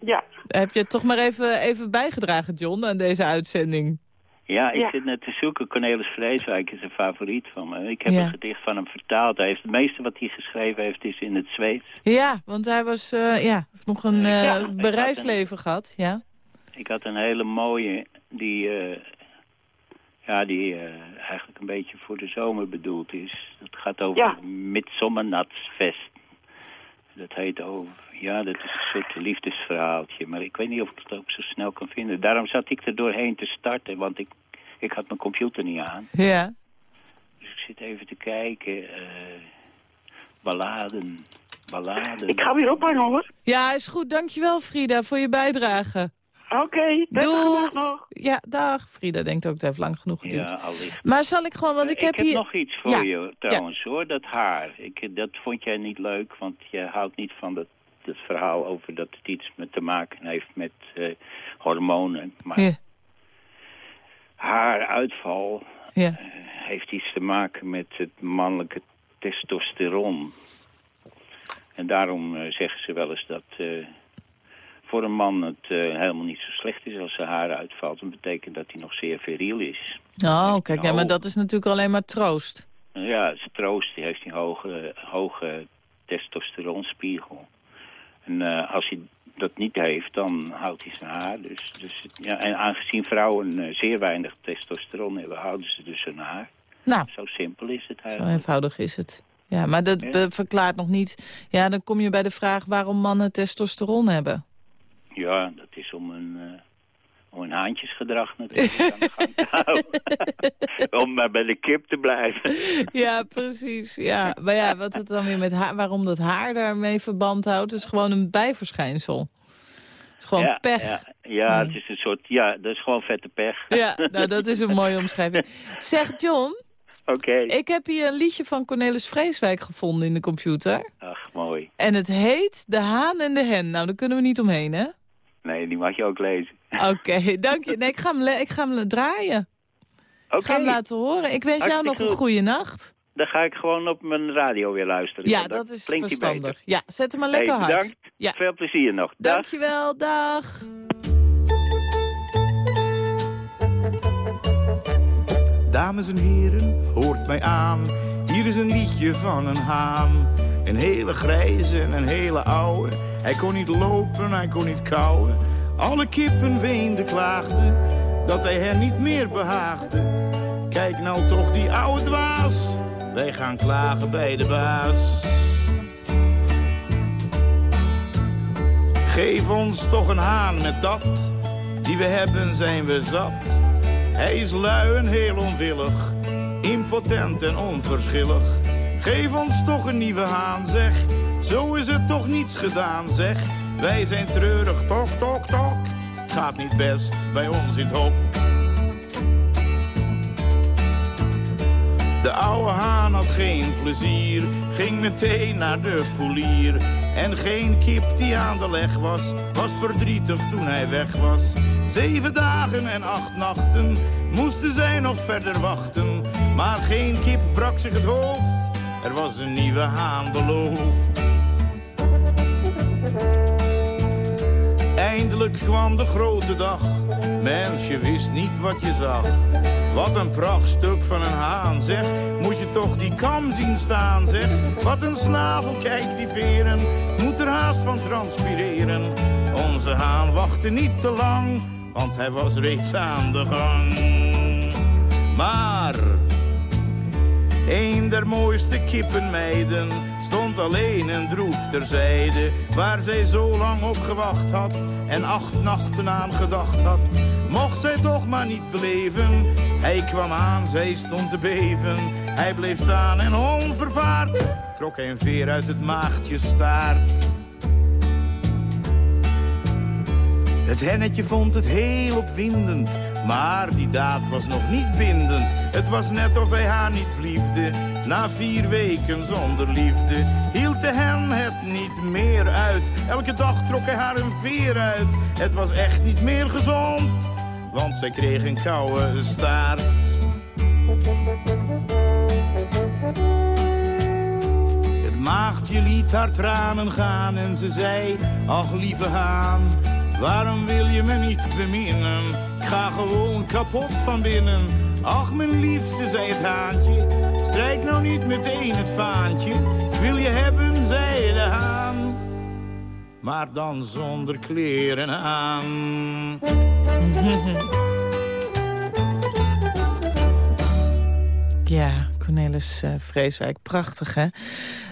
Ja. Heb je het toch maar even, even bijgedragen, John, aan deze uitzending? Ja, ik Ja. zit net te zoeken. Cornelis Vreeswijk is een favoriet van me. Ik heb Ja. een gedicht van hem vertaald. Hij heeft, het meeste wat hij geschreven heeft is in het Zweeds. Ja, want hij was, eh, ja, heeft nog een eh Ja, ik bereisleven gehad. Ja. Ik had een hele mooie die, eh, ja, die eh, eigenlijk een beetje voor de zomer bedoeld is. Dat gaat over Ja. Midsommernatsfest. Dat heet over, ja, dat is een soort liefdesverhaaltje. Maar ik weet niet of ik het ook zo snel kan vinden. Daarom zat ik er doorheen te starten, want ik, ik had mijn computer niet aan. Ja. Dus ik zit even te kijken. eh balladen, balladen. Ik ga weer ophangen hoor. ja, is goed. Dankjewel, Frida, voor je bijdrage. Oké, Doeg. dag nog. Ja, dag. Frida denkt ook, het heeft lang genoeg geduurd. Ja, allicht. Maar zal ik gewoon, want ik, ik heb hier... nog iets voor Ja, je trouwens hoor, dat haar. Ik, dat vond jij niet leuk, want je houdt niet van dat, dat verhaal over dat het iets met te maken heeft met eh, hormonen. Maar Ja, haaruitval ja. eh, heeft iets te maken met het mannelijke testosteron. En daarom eh, zeggen ze wel eens dat eh, voor een man het eh, helemaal niet zo slecht is als zijn haar uitvalt. Dat betekent dat hij nog zeer viriel is. Oh, kijk, ja, maar dat is natuurlijk alleen maar troost. Ja, zijn troost die heeft een hoge, hoge testosteronspiegel. En eh, als hij dat niet heeft, dan houdt hij zijn haar. Dus, dus, ja, en aangezien vrouwen eh, zeer weinig testosteron hebben, houden ze dus hun haar. Nou, Zo simpel is het zo eigenlijk. eenvoudig is het. Ja, maar dat Ja. verklaart nog niet... Ja, dan kom je bij de vraag waarom mannen testosteron hebben. Ja, dat is om een, eh, om een haantjesgedrag natuurlijk aan de gang te houden. om maar bij de kip te blijven. Ja, precies. Ja. Maar ja, wat het dan weer met haar, waarom dat haar daarmee verband houdt, is gewoon een bijverschijnsel. Het is gewoon ja, pech. Ja, ja, het is een soort, ja, dat is gewoon vette pech. Ja, nou dat is een mooie omschrijving. Zeg John, Oké. ik heb hier een liedje van Cornelis Vreeswijk gevonden in de computer. Ach, mooi. En het heet De Haan en de Hen. Nou, daar kunnen we niet omheen, hè? Nee, die mag je ook lezen. Oké, dank je. Nee, ik ga hem, ik ga hem draaien. Oké, Ik ga hem laten horen. Ik wens jou nog een goed. goede nacht. dan ga ik gewoon op mijn radio weer luisteren. Ja, dat is verstandig. beter. Ja, zet hem maar lekker Hey, hard. bedankt. Ja. Veel plezier nog. Dag. Dankjewel, dag. Dames en heren, hoort mij aan. Hier is een liedje van een haan. Een hele grijze en een hele oude. Hij kon niet lopen, hij kon niet kauwen. Alle kippen weenden, klaagden dat hij hen niet meer behaagde. Kijk nou toch die oude dwaas. Wij gaan klagen bij de baas. Geef ons toch een haan met dat. Die we hebben zijn we zat. Hij is lui en heel onwillig, impotent en onverschillig. Geef ons toch een nieuwe haan, zeg. Zo is het toch niets gedaan, zeg. Wij zijn treurig, tok, tok, tok. Gaat niet best bij ons in het hok. De oude haan had geen plezier, ging meteen naar de poelier. En geen kip die aan de leg was, was verdrietig toen hij weg was. Zeven dagen en acht nachten moesten zij nog verder wachten. Maar geen kip brak zich het hoofd, er was een nieuwe haan beloofd. Eindelijk kwam de grote dag. Mens, je wist niet wat je zag. Wat een prachtstuk van een haan, zeg. Moet je toch die kam zien staan, zeg. Wat een snavel, kijk die veren. Moet er haast van transpireren. Onze haan wachtte niet te lang, want hij was reeds aan de gang. Maar een der mooiste kippenmeiden stond alleen en droef terzijde. Waar zij zo lang op gewacht had en acht nachten aan gedacht had. Mocht zij toch maar niet beleven. Hij kwam aan, zij stond te beven. Hij bleef staan en onvervaard trok een veer uit het maagdje staart. Het hennetje vond het heel opwindend, maar die daad was nog niet bindend. Het was net of hij haar niet bliefde, na vier weken zonder liefde. Hield de hen het niet meer uit, elke dag trok hij haar een veer uit. Het was echt niet meer gezond, want zij kreeg een koude staart. Het maagdje liet haar tranen gaan en ze zei, ach lieve haan, waarom wil je me niet beminnen? Ga gewoon kapot van binnen. Ach mijn liefste, zei het haantje, strijk nou niet meteen het vaantje. Wil je hebben, zei de haan, maar dan zonder kleren aan. Ja, Cornelis eh, Vreeswijk. Prachtig, hè?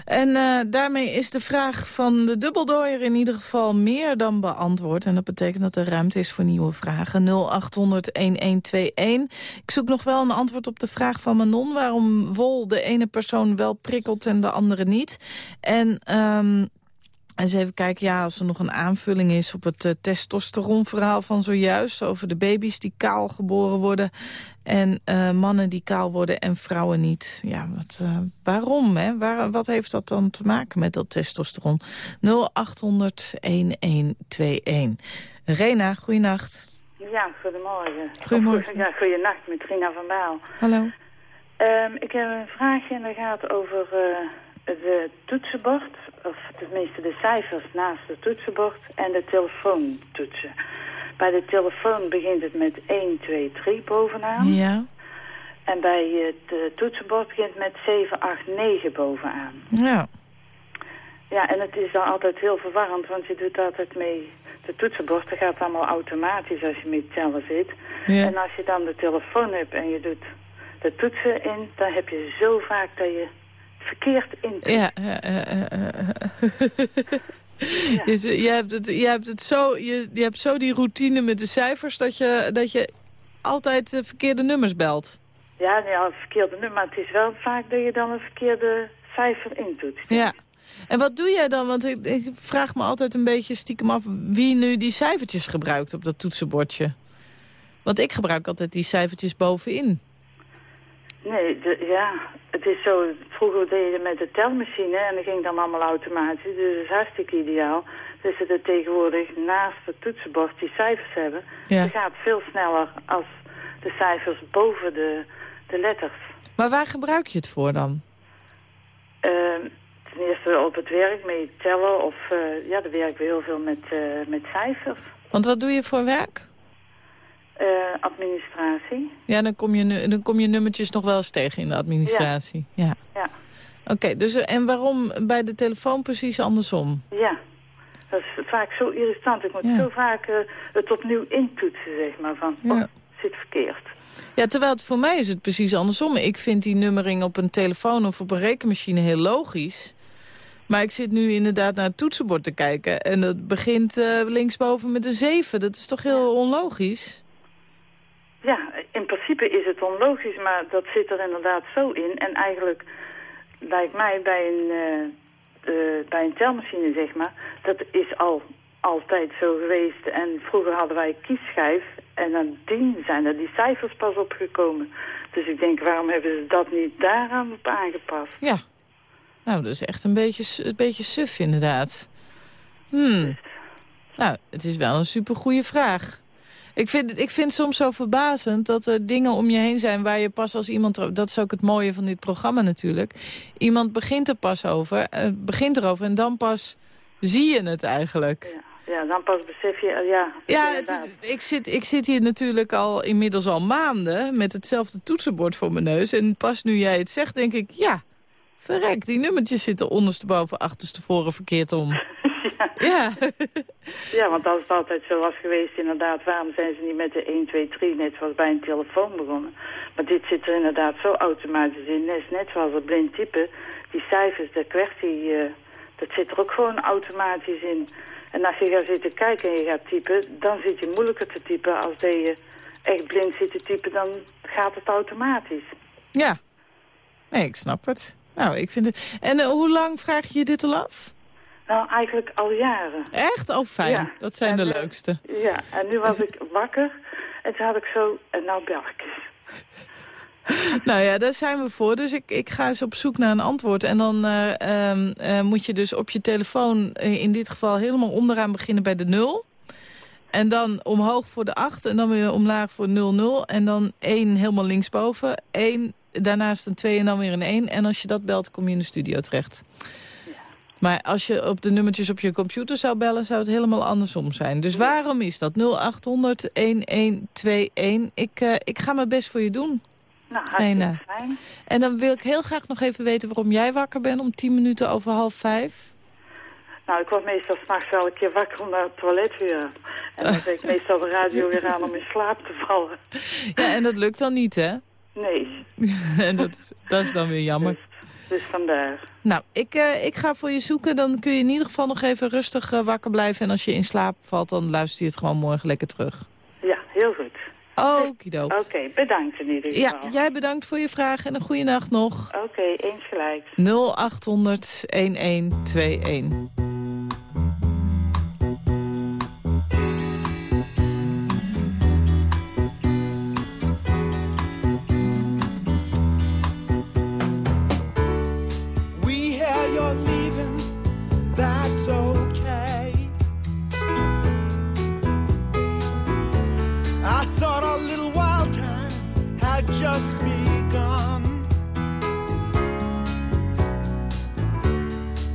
En eh, daarmee is de vraag van de dubbeldooier in ieder geval meer dan beantwoord. En dat betekent dat er ruimte is voor nieuwe vragen. 0800-1121. Ik zoek nog wel een antwoord op de vraag van Manon... waarom wol de ene persoon wel prikkelt en de andere niet. En... ehm eens even kijken, ja, als er nog een aanvulling is op het uh, testosteronverhaal van zojuist... over de baby's die kaal geboren worden en uh, mannen die kaal worden en vrouwen niet. Ja, wat, uh, waarom, hè? Waar, wat heeft dat dan te maken met dat testosteron? 0800-1121. Rena, goeienacht. Ja, goedemorgen. Goedemorgen. Ja, goeienacht met Rina van Baal. Hallo. Um, ik heb een vraagje en dat gaat over de toetsenbord of tenminste de cijfers naast het toetsenbord en de telefoontoetsen. Bij de telefoon begint het met 1, 2, 3 bovenaan. Ja. En bij het uh, toetsenbord begint met 7, 8, 9 bovenaan. Ja. Ja, en het is dan altijd heel verwarrend, want je doet altijd mee... De toetsenbord, dat gaat allemaal automatisch als je met tellen zit. Ja. En als je dan de telefoon hebt en je doet de toetsen in... dan heb je zo vaak dat je verkeerd in. Ja, ja, ja. Je, je, hebt het, je, hebt het zo, je, je hebt zo die routine met de cijfers dat je, dat je altijd de verkeerde nummers belt. Ja, nee, een verkeerde nummer, maar het is wel vaak dat je dan een verkeerde cijfer intoetst. Ja. En wat doe jij dan? Want ik, ik vraag me altijd een beetje stiekem af wie nu die cijfertjes gebruikt op dat toetsenbordje. Want ik gebruik altijd die cijfertjes bovenin. Nee, de, ja, het is zo, vroeger deed je met de telmachine en dat ging dan allemaal automatisch, dus dat is hartstikke ideaal. Dus ze er tegenwoordig naast het toetsenbord die cijfers hebben, Ja. het gaat veel sneller als de cijfers boven de, de letters. Maar waar gebruik je het voor dan? Ehm, ten eerste op het werk mee tellen of, eh, ja, daar werken we heel veel met, eh, met cijfers. Want wat doe je voor werk? Eh, administratie. Ja, dan kom, je, dan kom je nummertjes nog wel eens tegen in de administratie. Ja. Ja. Oké, dus en waarom bij de telefoon precies andersom? Ja, dat is vaak zo irritant. Ik moet Ja. zo vaak eh, het opnieuw intoetsen, zeg maar, van, oh, zit verkeerd. Ja, terwijl het voor mij is het precies andersom. Ik vind die nummering op een telefoon of op een rekenmachine heel logisch. Maar ik zit nu inderdaad naar het toetsenbord te kijken. En dat begint eh, linksboven met een 7. Dat is toch heel onlogisch? Ja, in principe is het onlogisch, maar dat zit er inderdaad zo in. En eigenlijk lijkt mij bij een, eh, eh, bij een telmachine, zeg maar, dat is al altijd zo geweest. En vroeger hadden wij kiesschijf en dan dien zijn er die cijfers pas opgekomen. Dus ik denk, waarom hebben ze dat niet daaraan op aangepast? Ja. Nou, dat is echt een beetje, een beetje suf inderdaad. Hmm. Nou, het is wel een supergoeie vraag. Ik vind, het- ik vind het soms zo verbazend dat er dingen om je heen zijn waar je pas als iemand... Dat is ook het mooie van dit programma natuurlijk. Iemand begint er pas over, eh, begint erover en dan pas zie je het eigenlijk. Ja, ja dan pas besef je, eh, ja, Ja, het, inderdaad. het- ik, zit, ik zit hier natuurlijk al inmiddels al maanden met hetzelfde toetsenbord voor mijn neus. En pas nu jij het zegt, denk ik, ja, verrek, die nummertjes zitten ondersteboven, achterstevoren verkeerd om. ja. Ja. Ja, want als het altijd zo was geweest, inderdaad, waarom zijn ze niet met de 1, 2, 3, net zoals bij een telefoon begonnen? Maar dit zit er inderdaad zo automatisch in. Net, zoals het blind typen, die cijfers, de kwertie, eh, dat zit er ook gewoon automatisch in. En als je gaat zitten kijken en je gaat typen, dan zit je moeilijker te typen. Als dat je echt blind zit te typen, dan gaat het automatisch. Ja. Nee, ik snap het. Nou, ik vind het... En eh, hoe lang vraag je je dit al af? Nou, eigenlijk al jaren. Echt? Oh, fijn. Ja. Dat zijn de En, eh, leukste. Ja, en nu was ik wakker en toen had ik zo, en nou bel ik eens. Nou ja, daar zijn we voor. Dus ik, ik ga eens op zoek naar een antwoord. En dan eh, ehm, eh, moet je dus op je telefoon eh, in dit geval helemaal onderaan beginnen bij de 0. En dan omhoog voor de 8 en dan weer omlaag voor 00. En dan 1 helemaal linksboven. 1, daarnaast een 2 en dan weer een 1. En als je dat belt, kom je in de studio terecht. Maar als je op de nummertjes op je computer zou bellen, zou het helemaal andersom zijn. Dus waarom is dat? 0800 1121. Ik, eh, ik ga mijn best voor je doen. Nou, hartstikke fijn. En dan wil ik heel graag nog even weten waarom jij wakker bent om 10 minuten over half vijf. Nou, ik word meestal s'nachts wel een keer wakker om naar het toilet weer. En dan zet ik meestal de radio weer aan om in slaap te vallen. Ja, en dat lukt dan niet, hè? Nee, en dat is, dat is dan weer jammer. dus vandaar. Nou, ik, eh, ik ga voor je zoeken. Dan kun je in ieder geval nog even rustig eh, wakker blijven. En als je in slaap valt, dan luister je het gewoon morgen lekker terug. Ja, heel goed. Okidook. Oké, bedankt in ieder Ja, geval. jij bedankt voor je vraag en een goede nacht nog. Oké, eens gelijk. 0800 1121.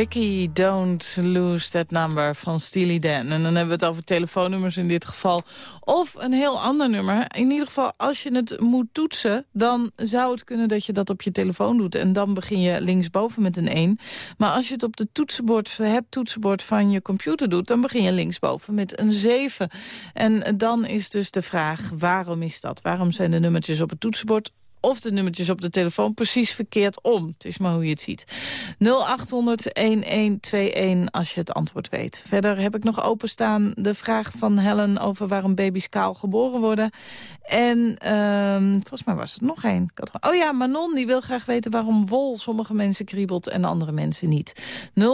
Ricky, don't lose that number van Steely Dan. En dan hebben we het over telefoonnummers in dit geval. Of een heel ander nummer. In ieder geval, als je het moet toetsen... dan zou het kunnen dat je dat op je telefoon doet. En dan begin je linksboven met een 1. Maar als je het op de toetsenbord, het toetsenbord van je computer doet... dan begin je linksboven met een 7. En dan is dus de vraag, waarom is dat? Waarom zijn de nummertjes op het toetsenbord of de nummertjes op de telefoon precies verkeerd om. Het is maar hoe je het ziet. 0800-1121 als je het antwoord weet. Verder heb ik nog openstaan de vraag van Helen... over waarom baby's kaal geboren worden. En ehm, volgens mij was er nog één. Oh ja, Manon die wil graag weten waarom wol sommige mensen kriebelt... en andere mensen niet. 0800-1121.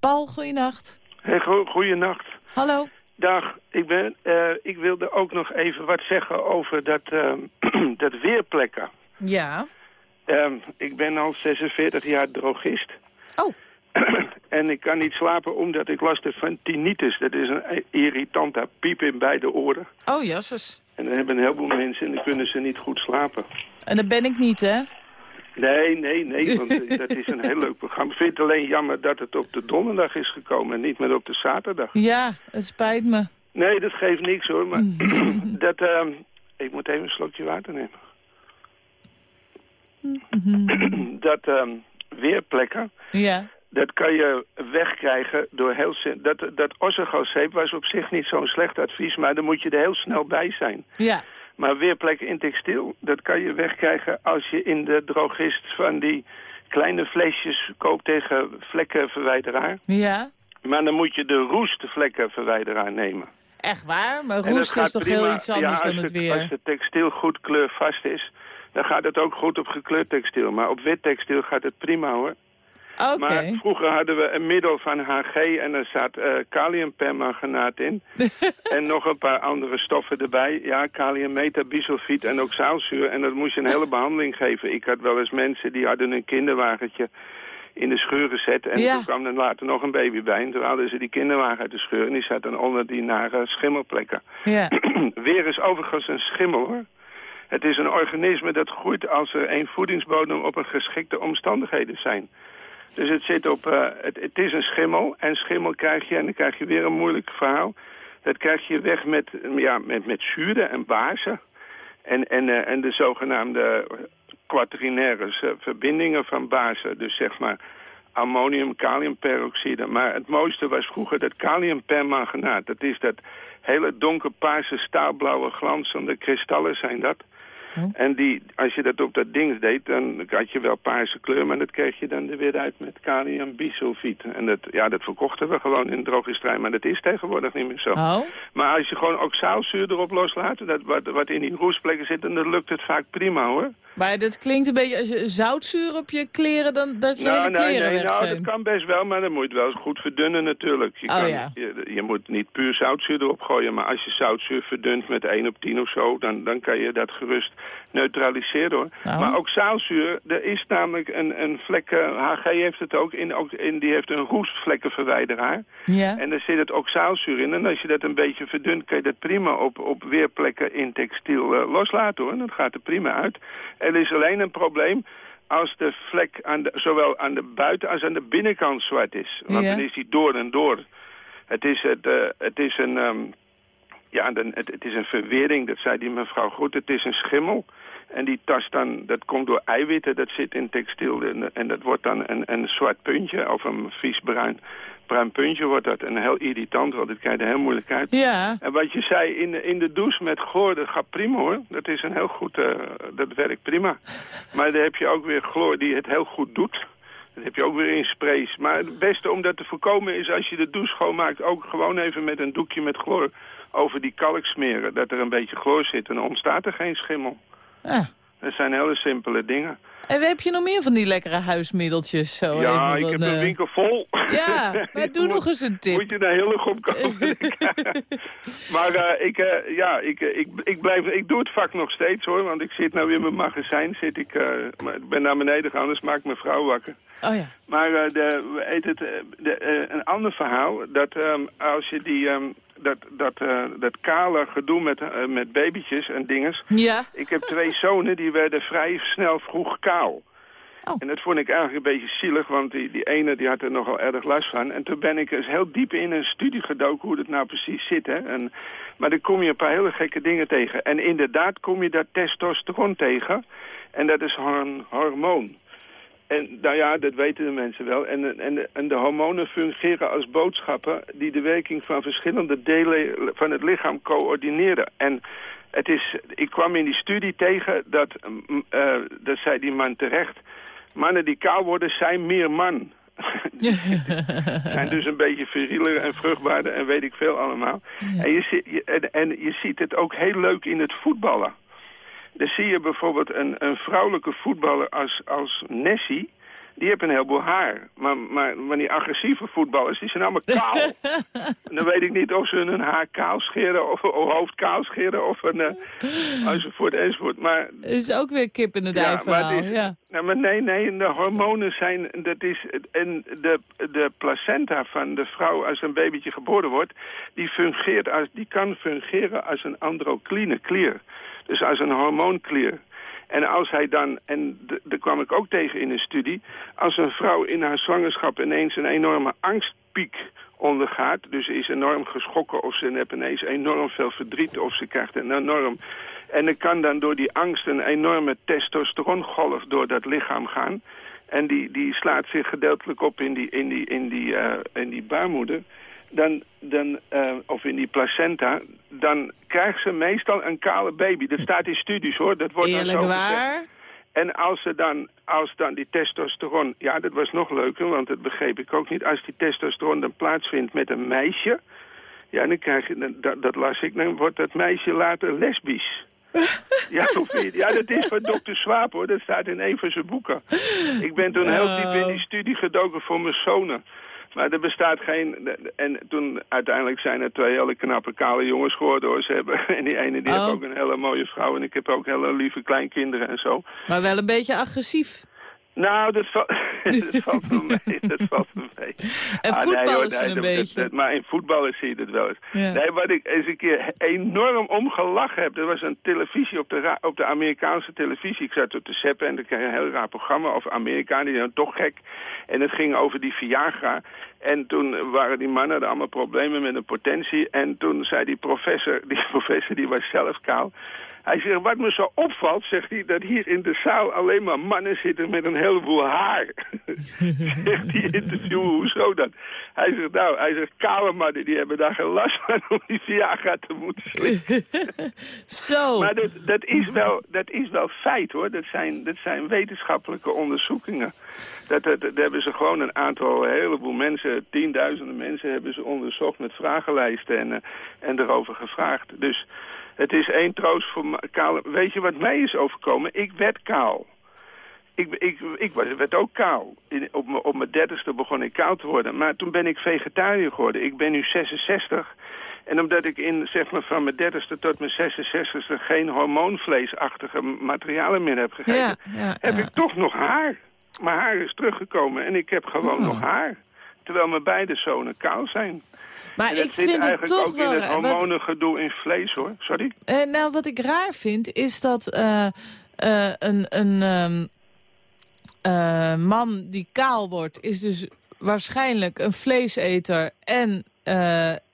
Paul, goeienacht. Hey, go goeienacht. Hallo. Dag, ik, ben, eh, ik wilde ook nog even wat zeggen over dat, ehm, dat weerplekken. Ja. Ehm, ik ben al 46 jaar drogist. Oh. en ik kan niet slapen omdat ik last heb van tinnitus. Dat is een irritante piep in beide oren. Oh, jasses. En dan hebben een heleboel mensen en dan kunnen ze niet goed slapen. En dat ben ik niet, hè? Nee, nee, nee, want eh, dat is een heel leuk programma. Ik vind het alleen jammer dat het op de donderdag is gekomen en niet meer op de zaterdag. Ja, het spijt me. Nee, dat geeft niks hoor, maar dat... ehm, ik moet even een slokje water nemen. dat ehm, weerplekken, Ja. dat kan je wegkrijgen door heel... Dat, dat ossegozeep was op zich niet zo'n slecht advies, maar dan moet je er heel snel bij zijn. Ja. Maar weerplekken in textiel, dat kan je wegkrijgen als je in de drogist van die kleine flesjes koopt tegen vlekkenverwijderaar. Ja. Maar dan moet je de roestvlekkenverwijderaar nemen. Echt waar? Maar roest is toch prima. heel iets anders ja, dan het weer? Als het textiel goed kleurvast is, dan gaat het ook goed op gekleurd textiel. Maar op wit textiel gaat het prima hoor. Maar vroeger hadden we een middel van HG en er zat eh kaliumpermanganaat in. en nog een paar andere stoffen erbij. Ja, kaliummetabisulfiet en ook zaalzuur. En dat moest je een hele behandeling geven. Ik had wel eens mensen die hadden een kinderwagentje in de scheur gezet. En Ja. toen kwam er later nog een baby bij. En toen hadden ze die kinderwagen uit de scheur. En die zat dan onder die nare schimmelplekken. Ja. Weer is overigens een schimmel hoor. Het is een organisme dat groeit als er een voedingsbodem op een geschikte omstandigheden zijn. Dus het, zit op, eh, het, het is een schimmel en schimmel krijg je, en dan krijg je weer een moeilijk verhaal. Dat krijg je weg met, ja, met, met zuren en bazen en, en, eh, en de zogenaamde quaternaire eh, verbindingen van bazen. Dus zeg maar ammonium, kaliumperoxide. Maar het mooiste was vroeger dat kaliumpermanganaat. Dat is dat hele donkerpaarse staalblauwe glanzende kristallen zijn dat. En die, als je dat op dat ding deed, dan had je wel paarse kleur, maar dat kreeg je dan er weer uit met kaliumbisulfiet. En dat, ja, dat verkochten we gewoon in drogisterij, maar dat is tegenwoordig niet meer zo. Oh. Maar als je gewoon oxaalzuur erop loslaat, dat, wat, wat in die roestplekken zit, dan lukt het vaak prima hoor. Maar dat klinkt een beetje als je zoutzuur op je kleren, dan dat je Nou, hele nee, kleren nee, weg nou, dat kan best wel, maar dan moet je het wel goed verdunnen natuurlijk. Je, Oh, kan, ja. je, je moet niet puur zoutzuur erop gooien, maar als je zoutzuur verdunt met 1 op 10 of zo, dan, dan kan je dat gerust neutraliseren hoor. Nou. Maar ook zaalzuur, er is namelijk een, een vlekken, HG heeft het ook, in, ook in, die heeft een roestvlekkenverwijderaar. Ja. En daar zit het oxaalzuur in. En als je dat een beetje verdunt, kan je dat prima op, op weerplekken in textiel eh, loslaten hoor. Dat gaat er prima uit. Er is alleen een probleem als de vlek aan de, zowel aan de buiten- als aan de binnenkant zwart is. Want Ja. dan is die door en door. Het is, het, eh, het is een... ehm, ja, dan, het, het is een verwering, dat zei die mevrouw goed. Het is een schimmel. En die tast dan, dat komt door eiwitten, dat zit in textiel. En, en dat wordt dan een, een zwart puntje of een vies bruin, bruin puntje wordt dat. En heel irritant, want dat krijg je er heel moeilijk uit. Ja. En wat je zei in de, in de douche met chloor, dat gaat prima hoor. Dat is een heel goed, eh, dat werkt prima. Maar dan heb je ook weer chloor die het heel goed doet. Dat heb je ook weer in sprays. Maar het beste om dat te voorkomen is als je de douche schoonmaakt... ook gewoon even met een doekje met chloor over die kalk smeren. Dat er een beetje chloor zit en dan ontstaat er geen schimmel. Ah. Dat zijn hele simpele dingen. En heb je nog meer van die lekkere huismiddeltjes? Zo ja, even ik heb een eh, winkel vol. Ja, maar doe Moet- nog eens een tip. Moet je daar heel erg op komen. maar eh, ik, eh, ja, ik, ik, ik, blijf, ik doe het vak nog steeds hoor. Want ik zit nou in mijn magazijn. Zit ik, ik ben naar beneden gegaan, anders maakt mijn vrouw wakker. Oh ja. Maar de, we eten het, de, een ander verhaal, dat ehm, als je die, ehm, dat, dat, eh, dat kale gedoe met, eh, met babytjes en dinges. Ja. Ik heb twee zonen, die werden vrij snel vroeg kaal. En dat vond ik eigenlijk een beetje zielig, want die, die ene die had er nogal erg last van. En toen ben ik eens heel diep in een studie gedoken hoe dat nou precies zit. Hè. En, maar dan kom je een paar hele gekke dingen tegen. En inderdaad kom je daar testosteron tegen. En dat is een hormoon. En nou ja, dat weten de mensen wel. En, en, de- en de hormonen fungeren als boodschappen die de werking van verschillende delen van het lichaam coördineren. En het is, ik kwam in die studie tegen dat, mm, eh, dat zei die man terecht, mannen die kaal worden zijn meer man. zijn dus een beetje virieler en vruchtbaarder en weet ik veel allemaal. En, je- en, en je ziet het ook heel leuk in het voetballen. Dan zie je bijvoorbeeld een, een vrouwelijke voetballer als, als Nessie. Die heeft een heleboel haar. Maar, maar, maar die agressieve voetballers, die zijn allemaal kaal. en dan weet ik niet of ze hun haar kaal scheren of, of hoofd kaal scheren of een, eh, enzovoort enzovoort. Maar is ook weer kip in het verhaal. het is- Ja. nou, maar nee, nee, de hormonen zijn, dat is, en de, de placenta van de vrouw als een babytje geboren wordt, die fungeert als, die kan fungeren als een androcline klier. Dus als een hormoonklier. En als hij dan, en daar kwam ik ook tegen in een studie, als een vrouw in haar zwangerschap ineens een enorme angstpiek ondergaat, dus is enorm geschokken of ze heeft ineens enorm veel verdriet of ze krijgt een enorm... En er kan dan door die angst een enorme testosterongolf door dat lichaam gaan. En die, die slaat zich gedeeltelijk op in die, in die, in die, eh, in die baarmoeder. Dan, dan, eh, of in die placenta, dan krijgt ze meestal een kale baby. Dat staat in studies hoor. Dat wordt dan Eerlijk zo gezegd. waar? En als, ze dan, als dan die testosteron... Ja, dat was nog leuker, want dat begreep ik ook niet. Als die testosteron dan plaatsvindt met een meisje... Ja, dan krijg je, dan- dat, dat las ik, dan wordt dat meisje later lesbisch. Ja, of niet? ja, dat is van dokter Swaap, hoor. Dat staat in een van zijn boeken. Ik ben toen heel diep in die studie gedoken voor mijn zonen. Maar er bestaat geen... En toen uiteindelijk zijn er twee hele knappe kale jongens geworden, hoor. Ze hebben, en die ene die Oh. heeft ook een hele mooie vrouw. En ik heb ook hele lieve kleinkinderen en zo. Maar wel een beetje agressief. Nou, dat, val, dat valt wel mee. Dat valt wel mee. En Ah, voetballen hoor, ze een dat- beetje. dat- maar in voetballen zie je het wel eens. Ja. Nee, wat ik eens een keer enorm om gelachen heb... er was een televisie op de, op de Amerikaanse televisie. Ik zat op te zeppen en dan kreeg een heel raar programma over Amerika. Die zijn toch gek. En het ging over die Viagra. En toen waren die mannen er allemaal problemen met een potentie. En toen zei die professor, die professor die was zelf kaal... Hij zegt, wat me zo opvalt, zegt hij, dat hier in de zaal alleen maar mannen zitten met een heleboel haar. zegt die interviewer, hoezo dat? Hij zegt, nou, hij zegt, kale mannen, die hebben daar geen last van om die Viagra te moeten slikken. Zo. Maar dat, dat, is wel, dat is wel feit, hoor. Dat zijn, dat zijn wetenschappelijke onderzoekingen. Dat, dat, dat hebben ze gewoon een aantal, een heleboel mensen, tienduizenden mensen hebben ze onderzocht met vragenlijsten en, eh, en erover gevraagd. Dus het is één troost voor kaal. Weet je wat mij is overkomen? Ik werd kaal. Ik, ik, ik werd ook kaal. In, op, mijn- op mijn dertigste begon ik kaal te worden. Maar toen ben ik vegetariër geworden. Ik ben nu 66. En omdat ik in, zeg maar, van mijn dertigste tot mijn 66ste geen hormoonvleesachtige materialen meer heb gegeten, Ja, ja, heb ja. ik toch nog haar. Mijn haar is teruggekomen en ik heb gewoon Oh. nog haar. Terwijl mijn beide zonen kaal zijn. Maar en ik vind het eigenlijk toch ook wel in het raar. Wat- hormonengedoe in vlees, hoor. Sorry? Eh, nou, wat ik raar vind, is dat eh, eh, een, een ehm, eh, man die kaal wordt... is dus waarschijnlijk een vleeseter en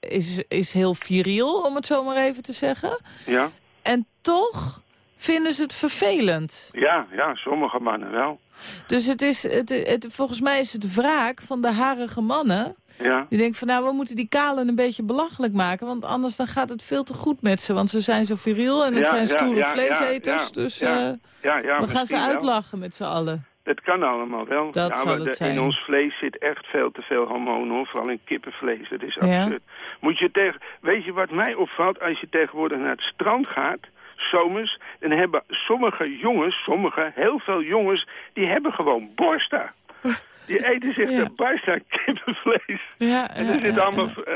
is, is heel viriel, om het zo maar even te zeggen. Ja? En toch vinden ze het vervelend. Ja, ja, sommige mannen wel. Dus het is, het, het, volgens mij is het wraak van de harige mannen... Ja. Die denken van nou, we moeten die kalen een beetje belachelijk maken. Want anders dan gaat het veel te goed met ze. Want ze zijn zo viriel en het Ja, zijn stoere ja, vleeseters. dus ja. Ja, ja, we gaan ze wel. uitlachen met z'n allen. Dat kan allemaal wel. Dat ja, maar het de- zijn. In ons vlees zit echt veel te veel hormonen, hoor. vooral in kippenvlees. Dat is Ja. absurd. Moet je tegen... Weet je wat mij opvalt als je tegenwoordig naar het strand gaat, zomers, dan hebben sommige jongens, sommige, heel veel jongens, die hebben gewoon borsten. Die eten zich Ja. de barst aan kippenvlees. Ja, En er zitten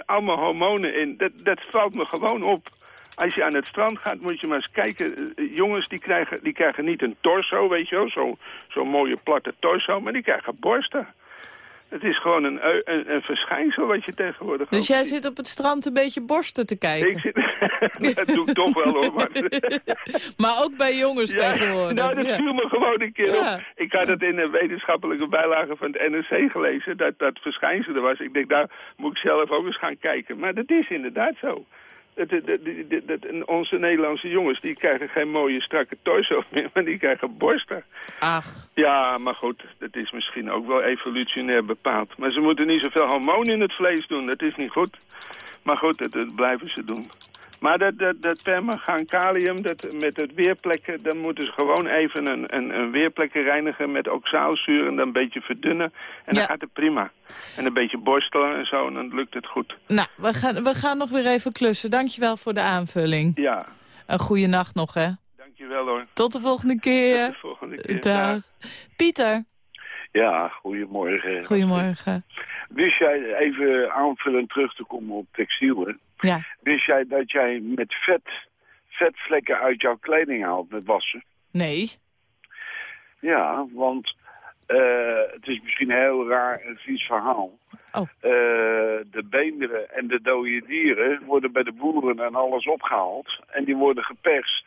allemaal hormonen in. Dat, dat valt me gewoon op. Als je aan het strand gaat, moet je maar eens kijken. Eh, Jongens, die krijgen, die krijgen niet een torso, weet je wel. Zo'n zo mooie platte torso, maar die krijgen borsten. Het is gewoon een, een, een verschijnsel wat je tegenwoordig Dus jij ziet. zit op het strand een beetje borsten te kijken. Ik zit, dat doe ik toch wel hoor. Maar, Maar ook bij jongens Ja, tegenwoordig. Nou, dat ja. viel me gewoon een keer Ja. op. Ik had het in een wetenschappelijke bijlage van het NRC gelezen, dat dat verschijnsel er was. Ik denk, daar moet ik zelf ook eens gaan kijken. Maar dat is inderdaad zo. Onze Nederlandse jongens, die krijgen geen mooie strakke torso meer, maar die krijgen borsten. Ach, Ja, maar goed, dat is misschien ook wel evolutionair bepaald. Maar ze moeten niet zoveel hormoon in het vlees doen, dat is niet goed. Maar goed, dat, dat blijven ze doen. Maar dat, dat, dat kalium, dat, met het weerplekken, dan moeten ze gewoon even een, een, een weerplekken reinigen met oxaalzuur en dan een beetje verdunnen. En dan gaat het prima. En een beetje borstelen en zo, en dan lukt het goed. nou, we gaan, we gaan nog weer even klussen. Dankjewel voor de aanvulling. Ja, Een goede nacht nog, hè. dankjewel hoor. Tot de volgende keer. Tot de volgende keer. Dag. Pieter, Ja, goedemorgen. goedemorgen. Wist jij, even aanvullend terug te komen op textiel, hè? Ja, Wist jij dat jij met vet, vetvlekken uit jouw kleding haalt met wassen? nee. Ja, want eh, het is misschien een heel raar en vies verhaal. Oh. Eh, de beenderen en de dode dieren worden bij de boeren en alles opgehaald. En die worden geperst.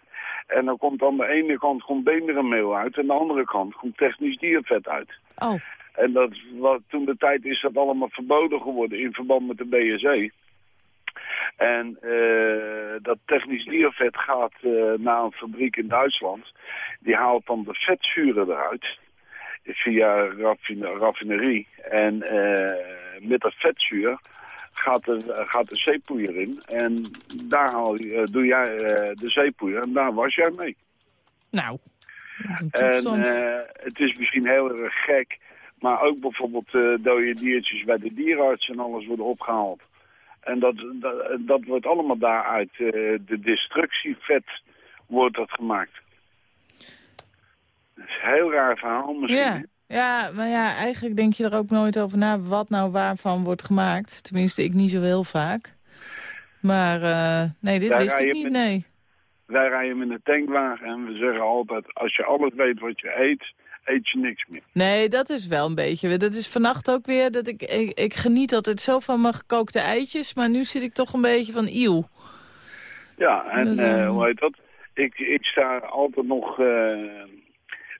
En dan komt aan de ene kant komt beenderenmeel uit en aan de andere kant komt technisch diervet uit. Oh, En dat, wat, toen de tijd is dat allemaal verboden geworden in verband met de BSE. En eh, dat technisch diervet gaat eh, naar een fabriek in Duitsland. Die haalt dan de vetzuren eruit via raffine- raffinerie. En eh, met dat vetzuur gaat de, gaat de zeepoeier in. En daar haal je, doe jij de zeepoeier en daar was jij mee. nou. Een En het is misschien heel erg gek, maar ook bijvoorbeeld dode diertjes bij de dierenarts en alles worden opgehaald. En dat, dat, dat wordt allemaal daaruit, eh, de destructievet wordt dat gemaakt. Dat is een heel raar verhaal misschien. Ja. ja, maar ja, eigenlijk denk je er ook nooit over na wat nou waarvan wordt gemaakt. Tenminste, ik niet zo heel vaak. Maar eh, nee, dit Daar wist ik niet, met- nee. Wij rijden met een tankwagen en we zeggen altijd, als je alles weet wat je eet, eet je niks meer. Nee, dat is wel een beetje. Dat is vannacht ook weer dat ik, ik, ik geniet altijd zo van mijn gekookte eitjes. Maar nu zit ik toch een beetje van eeuw. Ja, en Dat eh, eh, hoe heet dat? Ik, ik sta altijd nog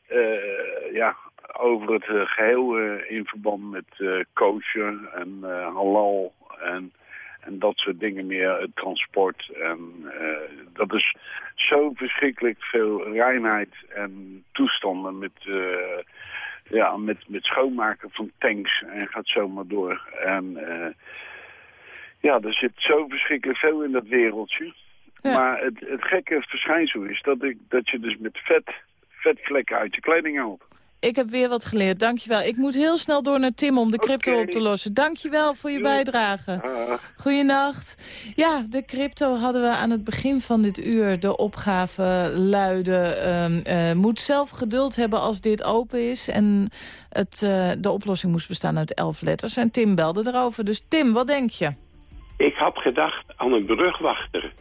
eh, ja, over het eh, geheel eh, in verband met kosher en halal en, en dat soort dingen meer, het transport. En eh, dat is zo verschrikkelijk veel reinheid en toestanden met, eh, ja, met, met schoonmaken van tanks en gaat zomaar door. En eh, ja, er zit zo verschrikkelijk veel in dat wereldje. Ja. Maar het, het gekke verschijnsel is dat, ik, dat je dus met vet, vetvlekken uit je kleding haalt. Ik heb weer wat geleerd, dankjewel. Ik moet heel snel door naar Tim om de crypto op te lossen. Dankjewel voor je Doei. bijdrage. Ah. Goeienacht. Ja, de crypto hadden we aan het begin van dit uur. De opgave luidde, ehm, eh, moet zelf geduld hebben als dit open is. En het, eh, de oplossing moest bestaan uit elf letters. En Tim belde erover. Dus Tim, wat denk je? Ik had gedacht aan een brugwachter.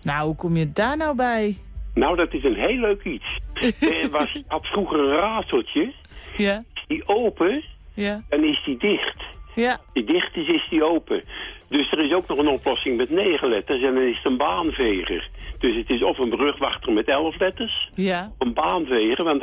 Nou, hoe kom je daar nou bij? Nou, dat is een heel leuk iets. Er was, had vroeger een raadseltje. Ja, Is die open, ja, dan is die dicht. ja. Die dicht is, is die open. Dus er is ook nog een oplossing met negen letters en dan is het een baanveger. Dus het is of een brugwachter met elf letters, Ja, of een baanveger, want